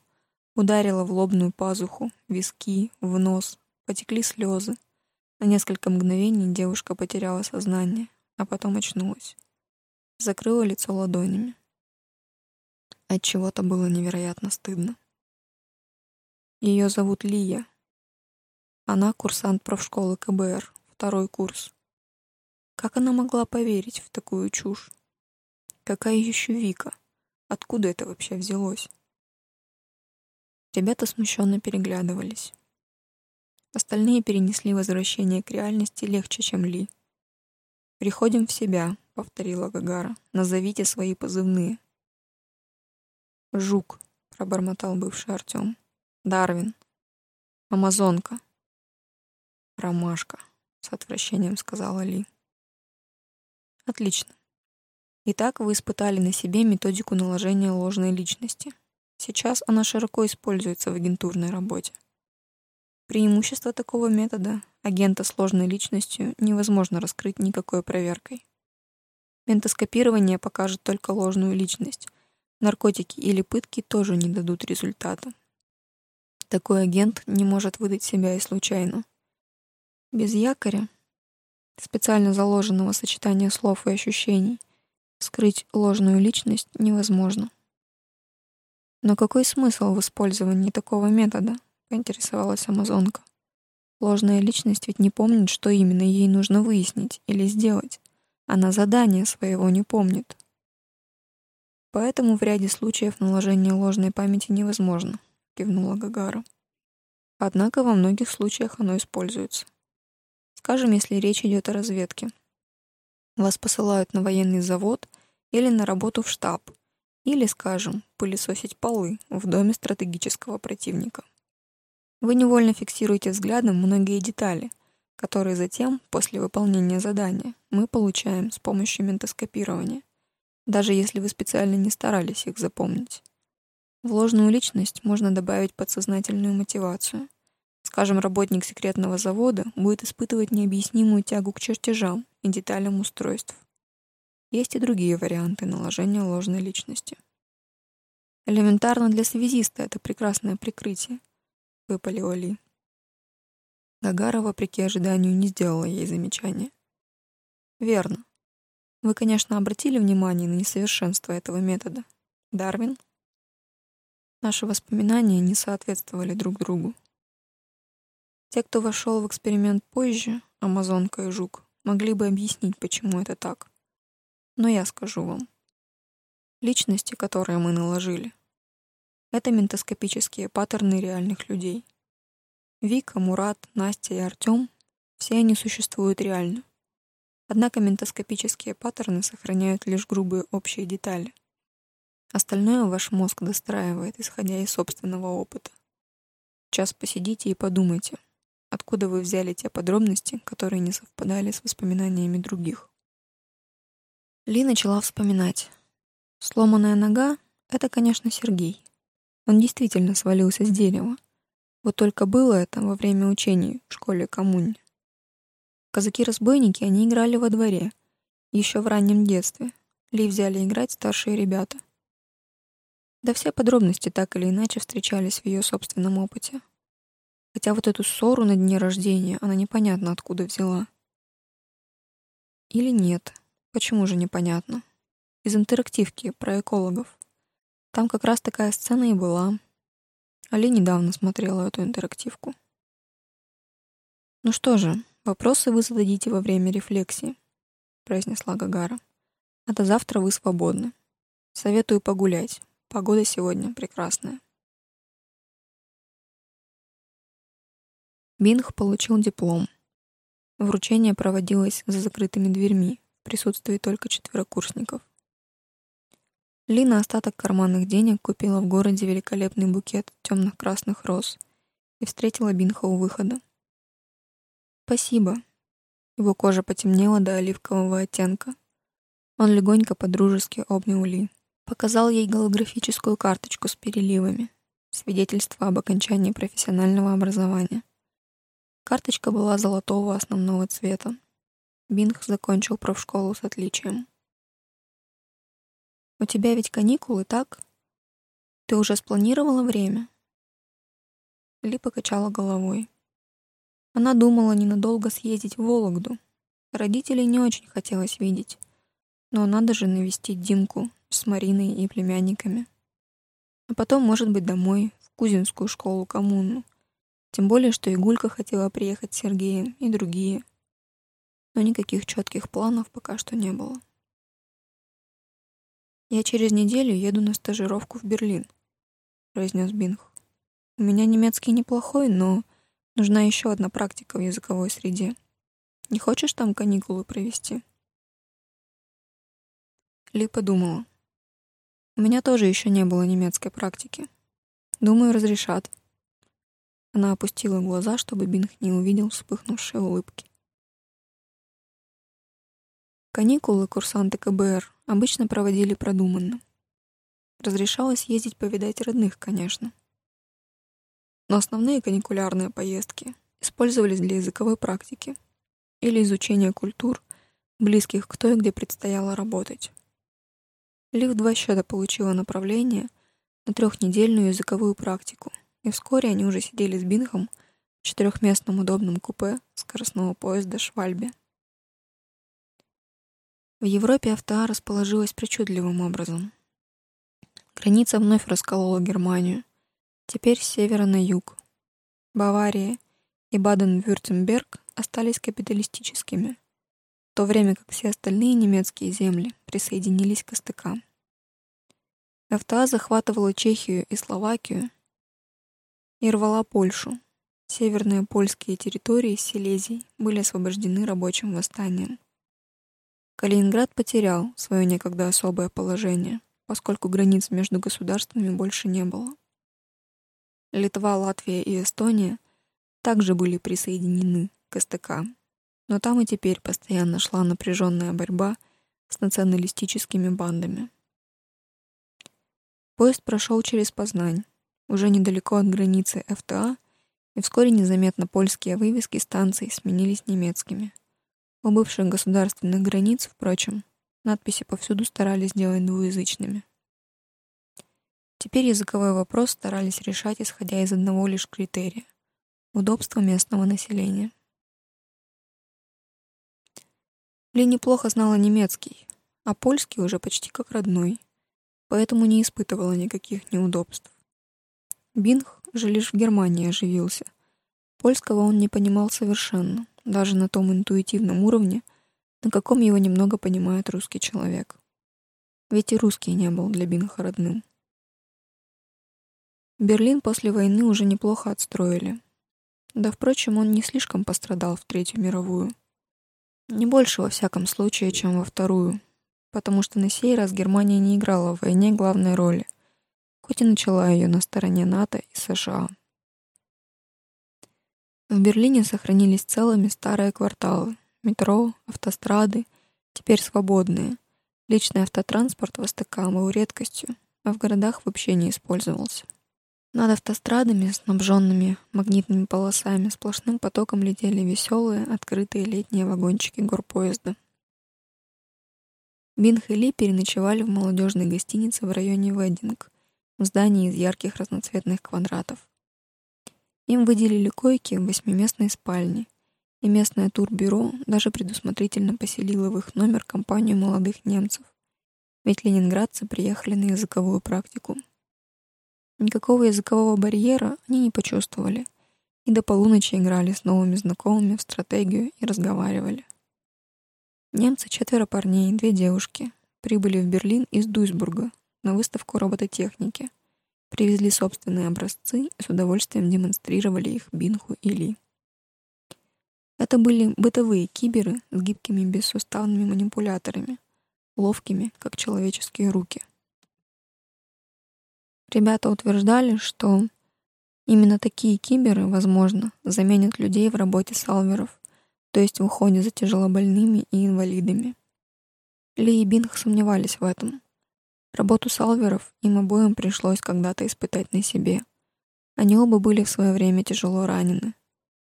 Ударила в лобную пазуху, виски, в нос, потекли слезы. На несколько мгновений девушка потеряла сознание, а потом очнулась. Закрыла лицо ладонями. От чего-то было невероятно стыдно. Ее зовут Лия. Она курсант профшколы КБР, второй курс. Как она могла поверить в такую чушь? Какая еще Вика? Откуда это вообще взялось? Ребята смущенно переглядывались. Остальные перенесли возвращение к реальности легче, чем Ли. «Приходим в себя», — повторила Гагара. «Назовите свои позывные». «Жук», — пробормотал бывший Артем. «Дарвин». «Амазонка». «Ромашка», — с отвращением сказала Ли. Отлично. Итак, вы испытали на себе методику наложения ложной личности. Сейчас она широко используется в агентурной работе. Преимущество такого метода — агента с ложной личностью невозможно раскрыть никакой проверкой. Ментоскопирование покажет только ложную личность. Наркотики или пытки тоже не дадут результата. Такой агент не может выдать себя и случайно. Без якоря специально заложенного сочетания слов и ощущений, скрыть ложную личность невозможно. Но какой смысл в использовании такого метода? Поинтересовалась амазонка. Ложная личность ведь не помнит, что именно ей нужно выяснить или сделать. Она задание своего не помнит. Поэтому в ряде случаев наложение ложной памяти невозможно, кивнула Гагара. Однако во многих случаях оно используется. Скажем, если речь идет о разведке. Вас посылают на военный завод или на работу в штаб, или, скажем, пылесосить полы в доме стратегического противника. Вы невольно фиксируете взглядом многие детали, которые затем, после выполнения задания, мы получаем с помощью ментоскопирования, даже если вы специально не старались их запомнить. В ложную личность можно добавить подсознательную мотивацию — Скажем, работник секретного завода будет испытывать необъяснимую тягу к чертежам и деталям устройств. Есть и другие варианты наложения ложной личности. Элементарно для связиста это прекрасное прикрытие, выпалила Ли. Гагара, вопреки ожиданию, не сделала ей замечания. Верно. Вы, конечно, обратили внимание на несовершенство этого метода. Дарвин? Наши воспоминания не соответствовали друг другу. Те, кто вошел в эксперимент позже, Амазонка и Жук, могли бы объяснить, почему это так. Но я скажу вам. Личности, которые мы наложили, это ментоскопические паттерны реальных людей. Вика, Мурат, Настя и Артем — все они существуют реально. Однако ментоскопические паттерны сохраняют лишь грубые общие детали. Остальное ваш мозг достраивает, исходя из собственного опыта. Час посидите и подумайте — Откуда вы взяли те подробности, которые не совпадали с воспоминаниями других? Ли начала вспоминать. Сломанная нога — это, конечно, Сергей. Он действительно свалился с дерева. Вот только было это во время учений в школе коммунь. Казаки-разбойники они играли во дворе, Еще в раннем детстве Ли взяли играть старшие ребята. Да все подробности так или иначе встречались в ее собственном опыте. Хотя вот эту ссору на дне рождения она непонятно откуда взяла. Или нет. Почему же непонятно? Из интерактивки про экологов. Там как раз такая сцена и была. Али недавно смотрела эту интерактивку. «Ну что же, вопросы вы зададите во время рефлексии», — произнесла Гагара. «А до завтра вы свободны. Советую погулять. Погода сегодня прекрасная». Бинг получил диплом. Вручение проводилось за закрытыми дверьми, в присутствии только четверокурсников. Ли на остаток карманных денег купила в городе великолепный букет темных красных роз и встретила Бинха у выхода. «Спасибо». Его кожа потемнела до оливкового оттенка. Он легонько подружески обнял Ли. Показал ей голографическую карточку с переливами, свидетельство об окончании профессионального образования. Карточка была золотого основного цвета. Бинг закончил профшколу с отличием. «У тебя ведь каникулы, так? Ты уже спланировала время?» Ли покачала головой. Она думала ненадолго съездить в Вологду. Родителей не очень хотелось видеть. Но надо же навестить Димку с Мариной и племянниками. А потом, может быть, домой, в Кузинскую школу-коммуну. Тем более, что Игулька хотела приехать с Сергеем и другие. Но никаких четких планов пока что не было. «Я через неделю еду на стажировку в Берлин», — произнес Бинг. «У меня немецкий неплохой, но нужна еще одна практика в языковой среде. Не хочешь там каникулы провести?» Ли подумала. «У меня тоже еще не было немецкой практики. Думаю, разрешат. Она опустила глаза, чтобы Бинг не увидел вспыхнувшие улыбки. Каникулы курсанты КБР обычно проводили продуманно. Разрешалось ездить повидать родных, конечно. Но основные каникулярные поездки использовались для языковой практики или изучения культур, близких к той, где предстояло работать. Ли в два счета получила направление на трехнедельную языковую практику — и вскоре они уже сидели с Бингом в четырехместном удобном купе скоростного поезда «Швальбе». В Европе авто расположилась причудливым образом. Граница вновь расколола Германию, теперь с севера на юг. Бавария и Баден-Вюртемберг остались капиталистическими, в то время как все остальные немецкие земли присоединились к СТК. ФТА захватывала Чехию и Словакию и рвала Польшу. Северные польские территории Силезии были освобождены рабочим восстанием. Калининград потерял свое некогда особое положение, поскольку границ между государствами больше не было. Литва, Латвия и Эстония также были присоединены к СТК, но там и теперь постоянно шла напряженная борьба с националистическими бандами. Поезд прошел через Познань, уже недалеко от границы ФТА, и вскоре незаметно польские вывески станций сменились немецкими. У бывших государственных границ, впрочем, надписи повсюду старались делать двуязычными. Теперь языковой вопрос старались решать, исходя из одного лишь критерия — удобства местного населения. Ли неплохо знала немецкий, а польский уже почти как родной, поэтому не испытывала никаких неудобств. Бинг же лишь в Германии оживился. Польского он не понимал совершенно, даже на том интуитивном уровне, на каком его немного понимает русский человек. Ведь и русский не был для Бинга родным. Берлин после войны уже неплохо отстроили. Да, впрочем, он не слишком пострадал в Третью мировую. Не больше, во всяком случае, чем во Вторую, потому что на сей раз Германия не играла в войне главной роли — хоть и начала ее на стороне НАТО и США. В Берлине сохранились целыми старые кварталы, метро, автострады, теперь свободные. Личный автотранспорт в СТК был редкостью, а в городах вообще не использовался. Над автострадами, снабженными магнитными полосами, сплошным потоком летели веселые, открытые летние вагончики горпоезда. Бинх и Ли переночевали в молодежной гостинице в районе Веддинг, в здании из ярких разноцветных квадратов. Им выделили койки в восьмиместной спальне, и местное турбюро даже предусмотрительно поселило в их номер компанию молодых немцев, ведь ленинградцы приехали на языковую практику. Никакого языкового барьера они не почувствовали, и до полуночи играли с новыми знакомыми в стратегию и разговаривали. Немцы, четверо парней, две девушки, прибыли в Берлин из Дуйсбурга на выставку робототехники, привезли собственные образцы и с удовольствием демонстрировали их Бинху и Ли. Это были бытовые киберы с гибкими бессуставными манипуляторами, ловкими, как человеческие руки. Ребята утверждали, что именно такие киберы, возможно, заменят людей в работе салверов, то есть в уходе за тяжелобольными и инвалидами. Ли и Бинг сомневались в этом. Работу салверов им обоим пришлось когда-то испытать на себе. Они оба были в свое время тяжело ранены.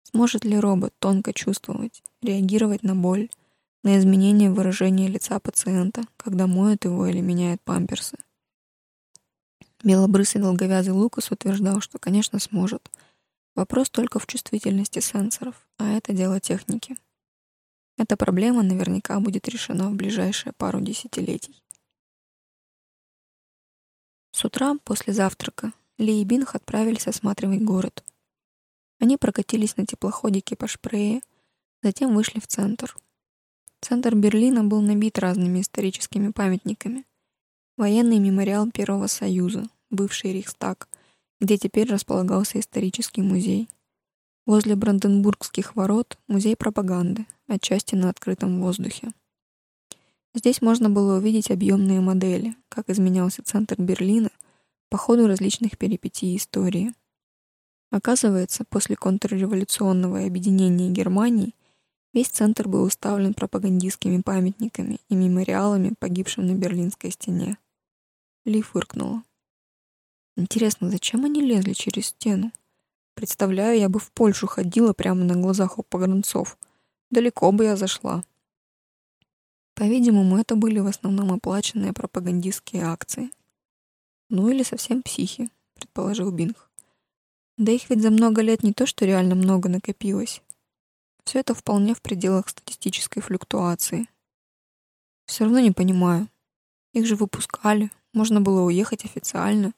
Сможет ли робот тонко чувствовать, реагировать на боль, на изменение выражения лица пациента, когда моет его или меняет памперсы? Белобрысый долговязый Лукас утверждал, что, конечно, сможет — Вопрос только в чувствительности сенсоров, а это дело техники. Эта проблема наверняка будет решена в ближайшие пару десятилетий. С утра, после завтрака, Ли и Бинх отправились осматривать город. Они прокатились на теплоходике по Шпрее, затем вышли в центр. Центр Берлина был набит разными историческими памятниками. Военный мемориал Первого Союза, бывший Рейхстаг, где теперь располагался исторический музей. Возле Бранденбургских ворот музей пропаганды, отчасти на открытом воздухе. Здесь можно было увидеть объемные модели, как изменялся центр Берлина по ходу различных перипетий истории. Оказывается, после контрреволюционного объединения Германии весь центр был уставлен пропагандистскими памятниками и мемориалами погибшим на Берлинской стене. Ли фыркнула. Интересно, зачем они лезли через стену? Представляю, я бы в Польшу ходила прямо на глазах у погранцов. Далеко бы я зашла. По-видимому, это были в основном оплаченные пропагандистские акции. Ну или совсем психи, предположил Бинг. Да их ведь за много лет не то, что реально много накопилось. Все это вполне в пределах статистической флюктуации. Все равно не понимаю. Их же выпускали, можно было уехать официально.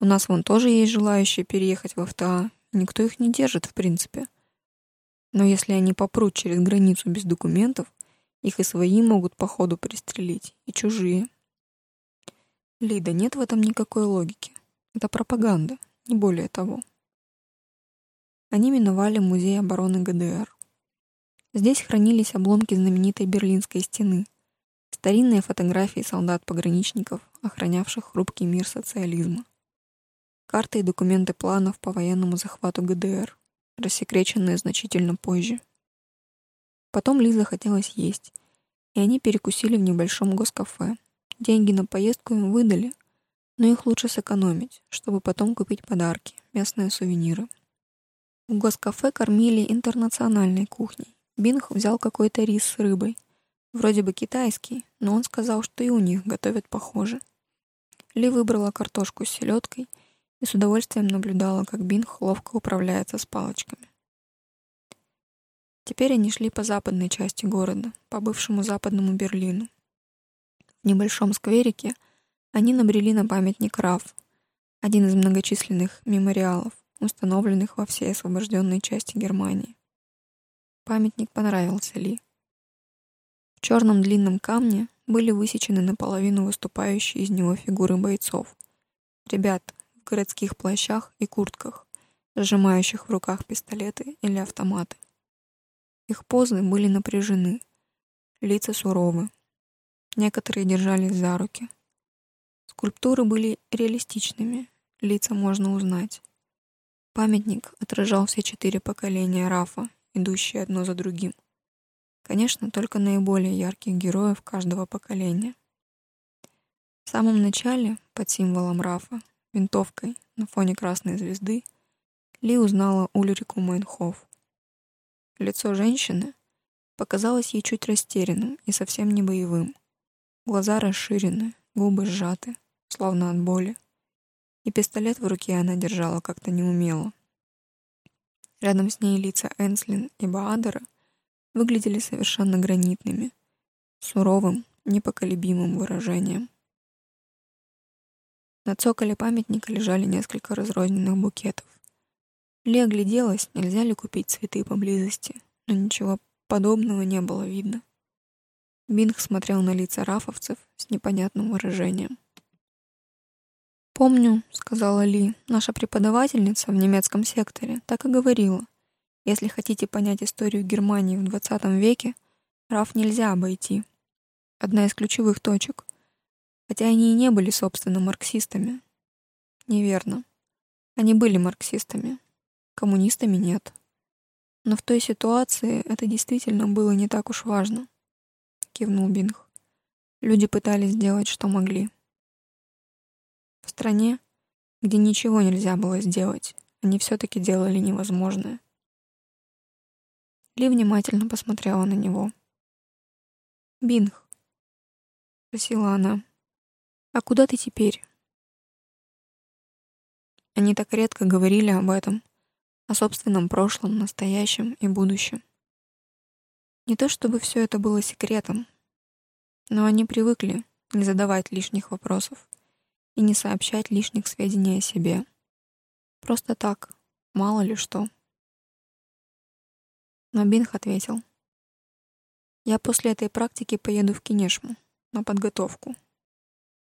У нас вон тоже есть желающие переехать в ФТА, никто их не держит в принципе. Но если они попрут через границу без документов, их и свои могут по ходу пристрелить, и чужие. Лида, нет в этом никакой логики. Это пропаганда, не более того. Они миновали музей обороны ГДР. Здесь хранились обломки знаменитой Берлинской стены, старинные фотографии солдат-пограничников, охранявших хрупкий мир социализма карты и документы планов по военному захвату ГДР, рассекреченные значительно позже. Потом Лиза хотелось есть, и они перекусили в небольшом госкафе. Деньги на поездку им выдали, но их лучше сэкономить, чтобы потом купить подарки, местные сувениры. В госкафе кормили интернациональной кухней. Бинг взял какой-то рис с рыбой. Вроде бы китайский, но он сказал, что и у них готовят похоже. Ли выбрала картошку с селедкой — и с удовольствием наблюдала, как Бинг ловко управляется с палочками. Теперь они шли по западной части города, по бывшему западному Берлину. В небольшом скверике они набрели на памятник Раф, один из многочисленных мемориалов, установленных во всей освобожденной части Германии. Памятник понравился Ли. В черном длинном камне были высечены наполовину выступающие из него фигуры бойцов. Ребят, городских плащах и куртках, сжимающих в руках пистолеты или автоматы. Их позы были напряжены, лица суровы. Некоторые держались за руки. Скульптуры были реалистичными, лица можно узнать. Памятник отражал все четыре поколения Рафа, идущие одно за другим. Конечно, только наиболее ярких героев каждого поколения. В самом начале, под символом Рафа, винтовкой на фоне красной звезды, Ли узнала Ульрику Майнхоф. Лицо женщины показалось ей чуть растерянным и совсем не боевым. Глаза расширены, губы сжаты, словно от боли. И пистолет в руке она держала как-то неумело. Рядом с ней лица Энслин и Баадера выглядели совершенно гранитными, суровым, непоколебимым выражением. На цоколе памятника лежали несколько разрозненных букетов. Ли огляделась, нельзя ли купить цветы поблизости, но ничего подобного не было видно. Бинг смотрел на лица рафовцев с непонятным выражением. «Помню», — сказала Ли, — «наша преподавательница в немецком секторе так и говорила. Если хотите понять историю Германии в 20 веке, Раф нельзя обойти. Одна из ключевых точек. Хотя они и не были, собственно, марксистами. Неверно. Они были марксистами. Коммунистами нет. Но в той ситуации это действительно было не так уж важно. Кивнул Бинг. Люди пытались сделать, что могли. В стране, где ничего нельзя было сделать, они все-таки делали невозможное. Ли внимательно посмотрела на него. «Бинг», — спросила она, а куда ты теперь? Они так редко говорили об этом, о собственном прошлом, настоящем и будущем. Не то чтобы все это было секретом, но они привыкли не задавать лишних вопросов и не сообщать лишних сведений о себе. Просто так, мало ли что. Но Бинх ответил. «Я после этой практики поеду в Кинешму на подготовку».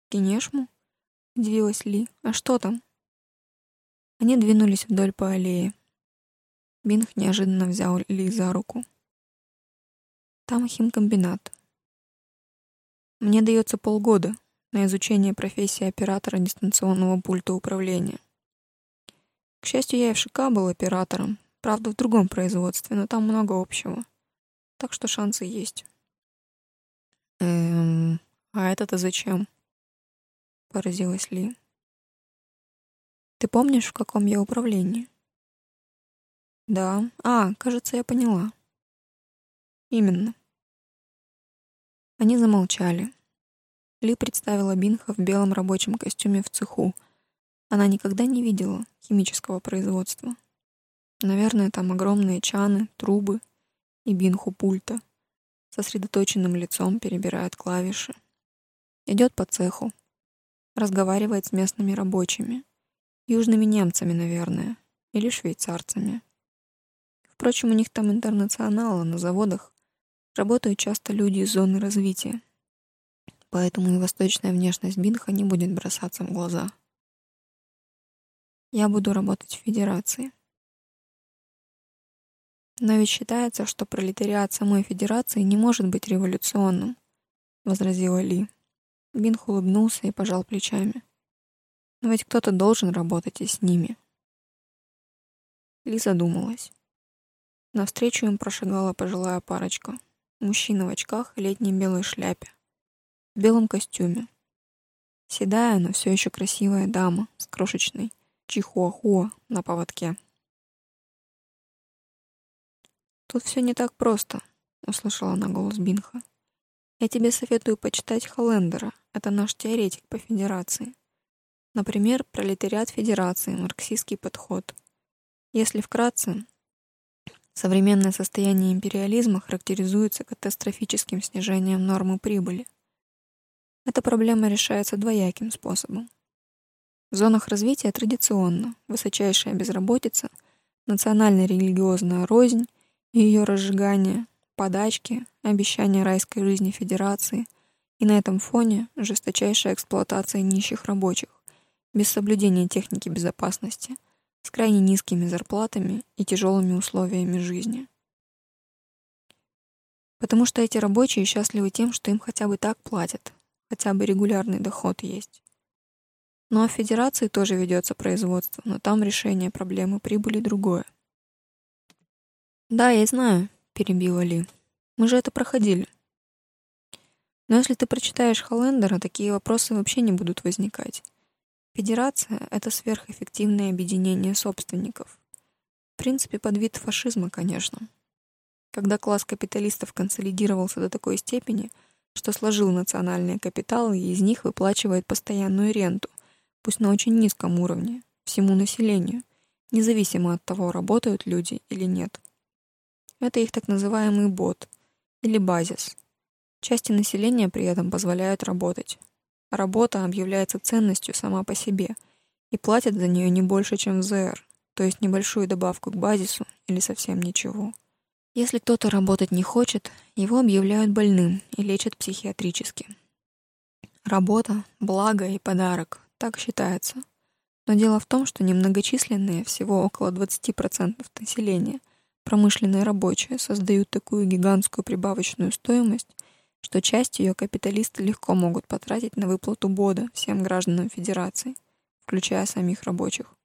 Кинешму?» — удивилась Ли. «А что там?» Они двинулись вдоль по аллее. Бинг неожиданно взял Ли за руку. «Там химкомбинат. Мне дается полгода на изучение профессии оператора дистанционного пульта управления. К счастью, я и в ШК был оператором, правда, в другом производстве, но там много общего. Так что шансы есть». «Эм, а это-то зачем?» поразилась Ли. Ты помнишь, в каком я управлении? Да. А, кажется, я поняла. Именно. Они замолчали. Ли представила Бинха в белом рабочем костюме в цеху. Она никогда не видела химического производства. Наверное, там огромные чаны, трубы и Бинху пульта. Сосредоточенным лицом перебирает клавиши. Идет по цеху, разговаривает с местными рабочими. Южными немцами, наверное, или швейцарцами. Впрочем, у них там интернационалы на заводах. Работают часто люди из зоны развития. Поэтому и восточная внешность Бинха не будет бросаться в глаза. Я буду работать в Федерации. Но ведь считается, что пролетариат самой Федерации не может быть революционным, возразила Ли. Бинх улыбнулся и пожал плечами. Но ведь кто-то должен работать и с ними. Ли задумалась. Навстречу им прошагала пожилая парочка. Мужчина в очках и летней белой шляпе. В белом костюме. Седая, но все еще красивая дама с крошечной чихуахуа на поводке. «Тут все не так просто», — услышала она голос Бинха. Я тебе советую почитать Холлендера. Это наш теоретик по федерации. Например, пролетариат федерации, марксистский подход. Если вкратце, современное состояние империализма характеризуется катастрофическим снижением нормы прибыли. Эта проблема решается двояким способом. В зонах развития традиционно высочайшая безработица, национально-религиозная рознь и ее разжигание, подачки, обещания райской жизни Федерации, и на этом фоне жесточайшая эксплуатация нищих рабочих, без соблюдения техники безопасности, с крайне низкими зарплатами и тяжелыми условиями жизни. Потому что эти рабочие счастливы тем, что им хотя бы так платят, хотя бы регулярный доход есть. Ну а в Федерации тоже ведется производство, но там решение проблемы прибыли другое. Да, я знаю, перебила Ли. Мы же это проходили. Но если ты прочитаешь Холлендера, такие вопросы вообще не будут возникать. Федерация — это сверхэффективное объединение собственников. В принципе, под вид фашизма, конечно. Когда класс капиталистов консолидировался до такой степени, что сложил национальные капиталы и из них выплачивает постоянную ренту, пусть на очень низком уровне, всему населению, независимо от того, работают люди или нет. Это их так называемый бот или базис. Части населения при этом позволяют работать. Работа объявляется ценностью сама по себе и платят за нее не больше, чем в ЗР, то есть небольшую добавку к базису или совсем ничего. Если кто-то работать не хочет, его объявляют больным и лечат психиатрически. Работа — благо и подарок, так считается. Но дело в том, что немногочисленные, всего около 20% населения, промышленные рабочие, создают такую гигантскую прибавочную стоимость, что часть ее капиталисты легко могут потратить на выплату бода всем гражданам Федерации, включая самих рабочих.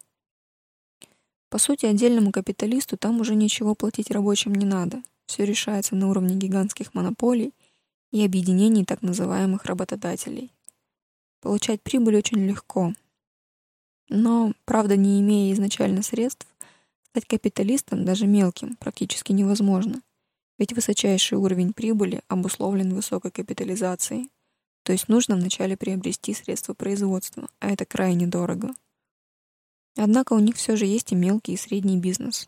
По сути, отдельному капиталисту там уже ничего платить рабочим не надо. Все решается на уровне гигантских монополий и объединений так называемых работодателей. Получать прибыль очень легко. Но, правда, не имея изначально средств, стать капиталистом, даже мелким, практически невозможно. Ведь высочайший уровень прибыли обусловлен высокой капитализацией. То есть нужно вначале приобрести средства производства, а это крайне дорого. Однако у них все же есть и мелкий, и средний бизнес.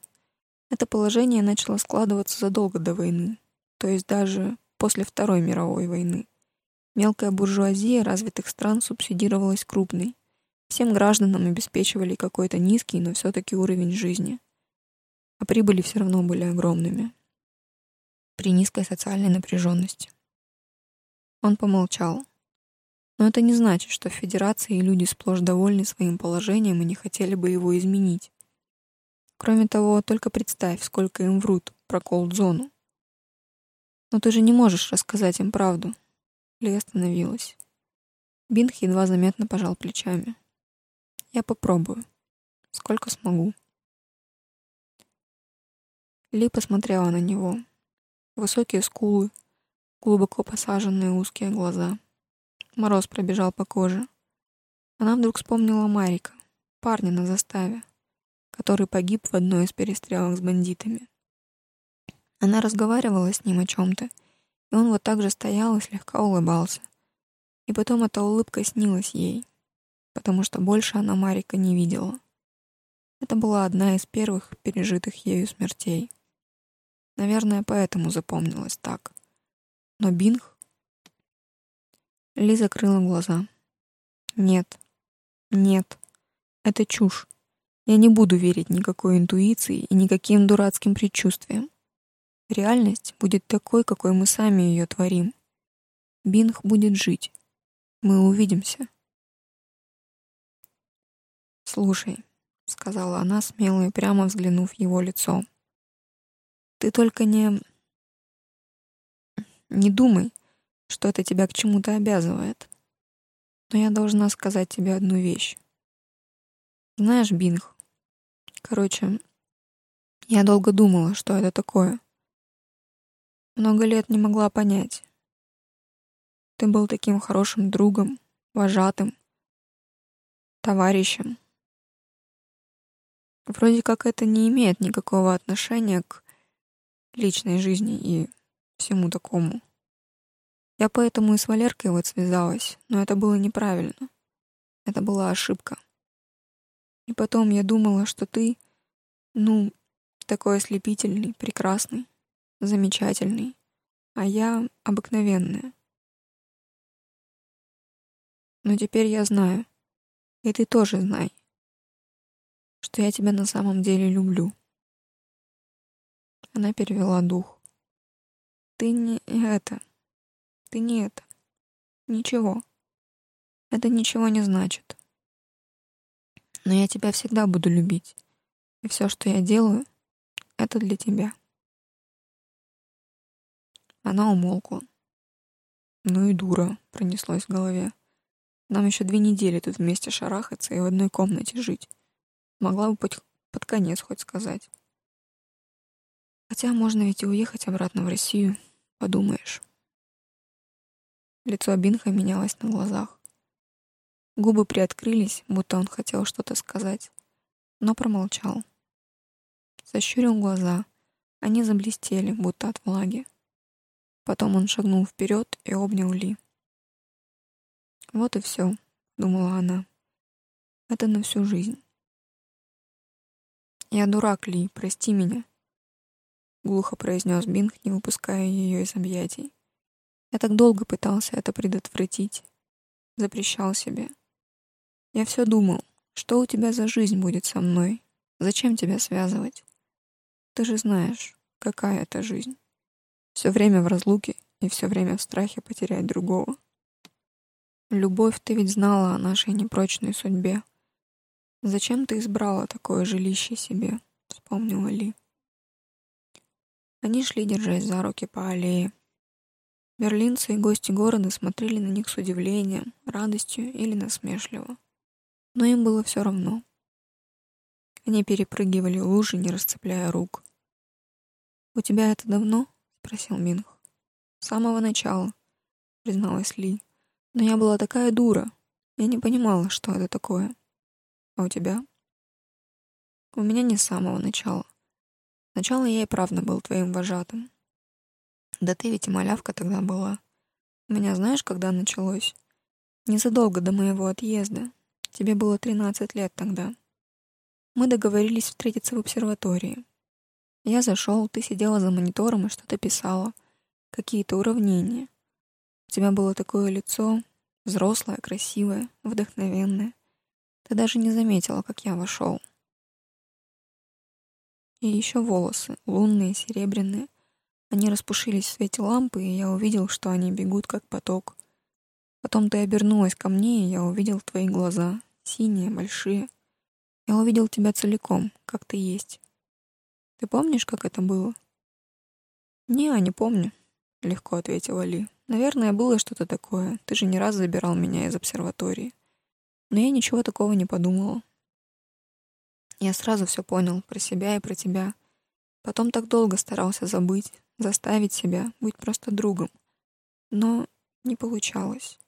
Это положение начало складываться задолго до войны, то есть даже после Второй мировой войны. Мелкая буржуазия развитых стран субсидировалась крупной. Всем гражданам обеспечивали какой-то низкий, но все-таки уровень жизни. А прибыли все равно были огромными. При низкой социальной напряженности. Он помолчал. Но это не значит, что в Федерации люди сплошь довольны своим положением и не хотели бы его изменить. Кроме того, только представь, сколько им врут про колд-зону. Но ты же не можешь рассказать им правду. Ли остановилась. Бинх едва заметно пожал плечами. Я попробую. Сколько смогу. Ли посмотрела на него. Высокие скулы, глубоко посаженные узкие глаза — Мороз пробежал по коже. Она вдруг вспомнила Марика, парня на заставе, который погиб в одной из перестрелок с бандитами. Она разговаривала с ним о чем-то, и он вот так же стоял и слегка улыбался. И потом эта улыбка снилась ей, потому что больше она Марика не видела. Это была одна из первых пережитых ею смертей. Наверное, поэтому запомнилось так. Но Бинг ли закрыла глаза. Нет. Нет. Это чушь. Я не буду верить никакой интуиции и никаким дурацким предчувствиям. Реальность будет такой, какой мы сами ее творим. Бинг будет жить. Мы увидимся. «Слушай», — сказала она, смело и прямо взглянув в его лицо. «Ты только не... не думай, что это тебя к чему-то обязывает. Но я должна сказать тебе одну вещь. Знаешь, Бинг, короче, я долго думала, что это такое. Много лет не могла понять. Ты был таким хорошим другом, вожатым, товарищем. Вроде как это не имеет никакого отношения к личной жизни и всему такому. Я поэтому и с Валеркой вот связалась, но это было неправильно. Это была ошибка. И потом я думала, что ты, ну, такой ослепительный, прекрасный, замечательный, а я обыкновенная. Но теперь я знаю, и ты тоже знай, что я тебя на самом деле люблю. Она перевела дух. Ты не это... Ты не это. Ничего. Это ничего не значит. Но я тебя всегда буду любить. И все, что я делаю, это для тебя. Она умолкла. Ну и дура, пронеслось в голове. Нам еще две недели тут вместе шарахаться и в одной комнате жить. Могла бы под, под конец хоть сказать. Хотя можно ведь и уехать обратно в Россию, подумаешь. Лицо Бинха менялось на глазах. Губы приоткрылись, будто он хотел что-то сказать, но промолчал. Сощурил глаза. Они заблестели, будто от влаги. Потом он шагнул вперед и обнял Ли. «Вот и все», — думала она. «Это на всю жизнь». «Я дурак, Ли, прости меня», — глухо произнес Бинг, не выпуская ее из объятий. «Я так долго пытался это предотвратить. Запрещал себе. Я все думал, что у тебя за жизнь будет со мной? Зачем тебя связывать? Ты же знаешь, какая это жизнь. Все время в разлуке и все время в страхе потерять другого. Любовь, ты ведь знала о нашей непрочной судьбе. Зачем ты избрала такое жилище себе? Вспомнила Ли. Они шли, держась за руки по аллее. Берлинцы и гости города смотрели на них с удивлением, радостью или насмешливо. Но им было все равно. Они перепрыгивали лужи, не расцепляя рук. «У тебя это давно?» — спросил Минх. «С самого начала», — призналась Ли. «Но я была такая дура. Я не понимала, что это такое. А у тебя?» «У меня не с самого начала. Сначала я и правда был твоим вожатым. Да ты ведь и малявка тогда была. У меня знаешь, когда началось? Незадолго до моего отъезда. Тебе было 13 лет тогда. Мы договорились встретиться в обсерватории. Я зашел, ты сидела за монитором и что-то писала. Какие-то уравнения. У тебя было такое лицо, взрослое, красивое, вдохновенное. Ты даже не заметила, как я вошел. И еще волосы, лунные, серебряные. Они распушились в свете лампы, и я увидел, что они бегут, как поток. Потом ты обернулась ко мне, и я увидел твои глаза, синие, большие. Я увидел тебя целиком, как ты есть. Ты помнишь, как это было? Не, не помню, легко ответила Ли. Наверное, было что-то такое. Ты же не раз забирал меня из обсерватории. Но я ничего такого не подумала. Я сразу все понял про себя и про тебя. Потом так долго старался забыть, заставить себя быть просто другом. Но не получалось.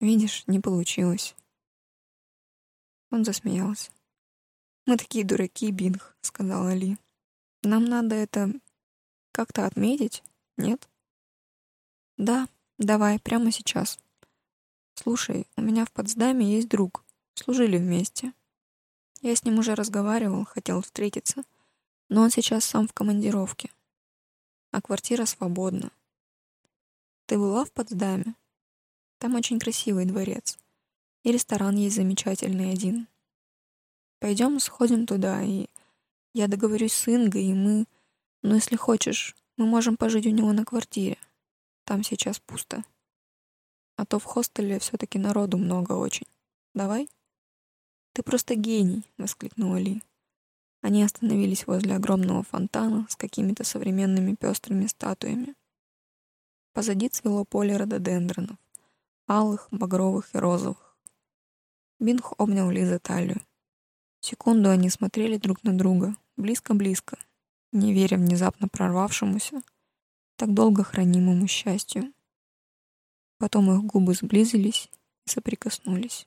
Видишь, не получилось. Он засмеялся. «Мы такие дураки, Бинг», — сказала Ли. «Нам надо это как-то отметить, нет?» «Да, давай, прямо сейчас. Слушай, у меня в Потсдаме есть друг. Служили вместе. Я с ним уже разговаривал, хотел встретиться, но он сейчас сам в командировке а квартира свободна. Ты была в Потсдаме? Там очень красивый дворец. И ресторан есть замечательный один. Пойдем сходим туда, и я договорюсь с Ингой, и мы... Ну, если хочешь, мы можем пожить у него на квартире. Там сейчас пусто. А то в хостеле все-таки народу много очень. Давай? Ты просто гений, воскликнула Ли. Они остановились возле огромного фонтана с какими-то современными пестрыми статуями. Позади цвело поле рододендронов, алых, багровых и розовых. Бинх обнял Ли за талию. Секунду они смотрели друг на друга, близко-близко, не веря внезапно прорвавшемуся, так долго хранимому счастью. Потом их губы сблизились и соприкоснулись.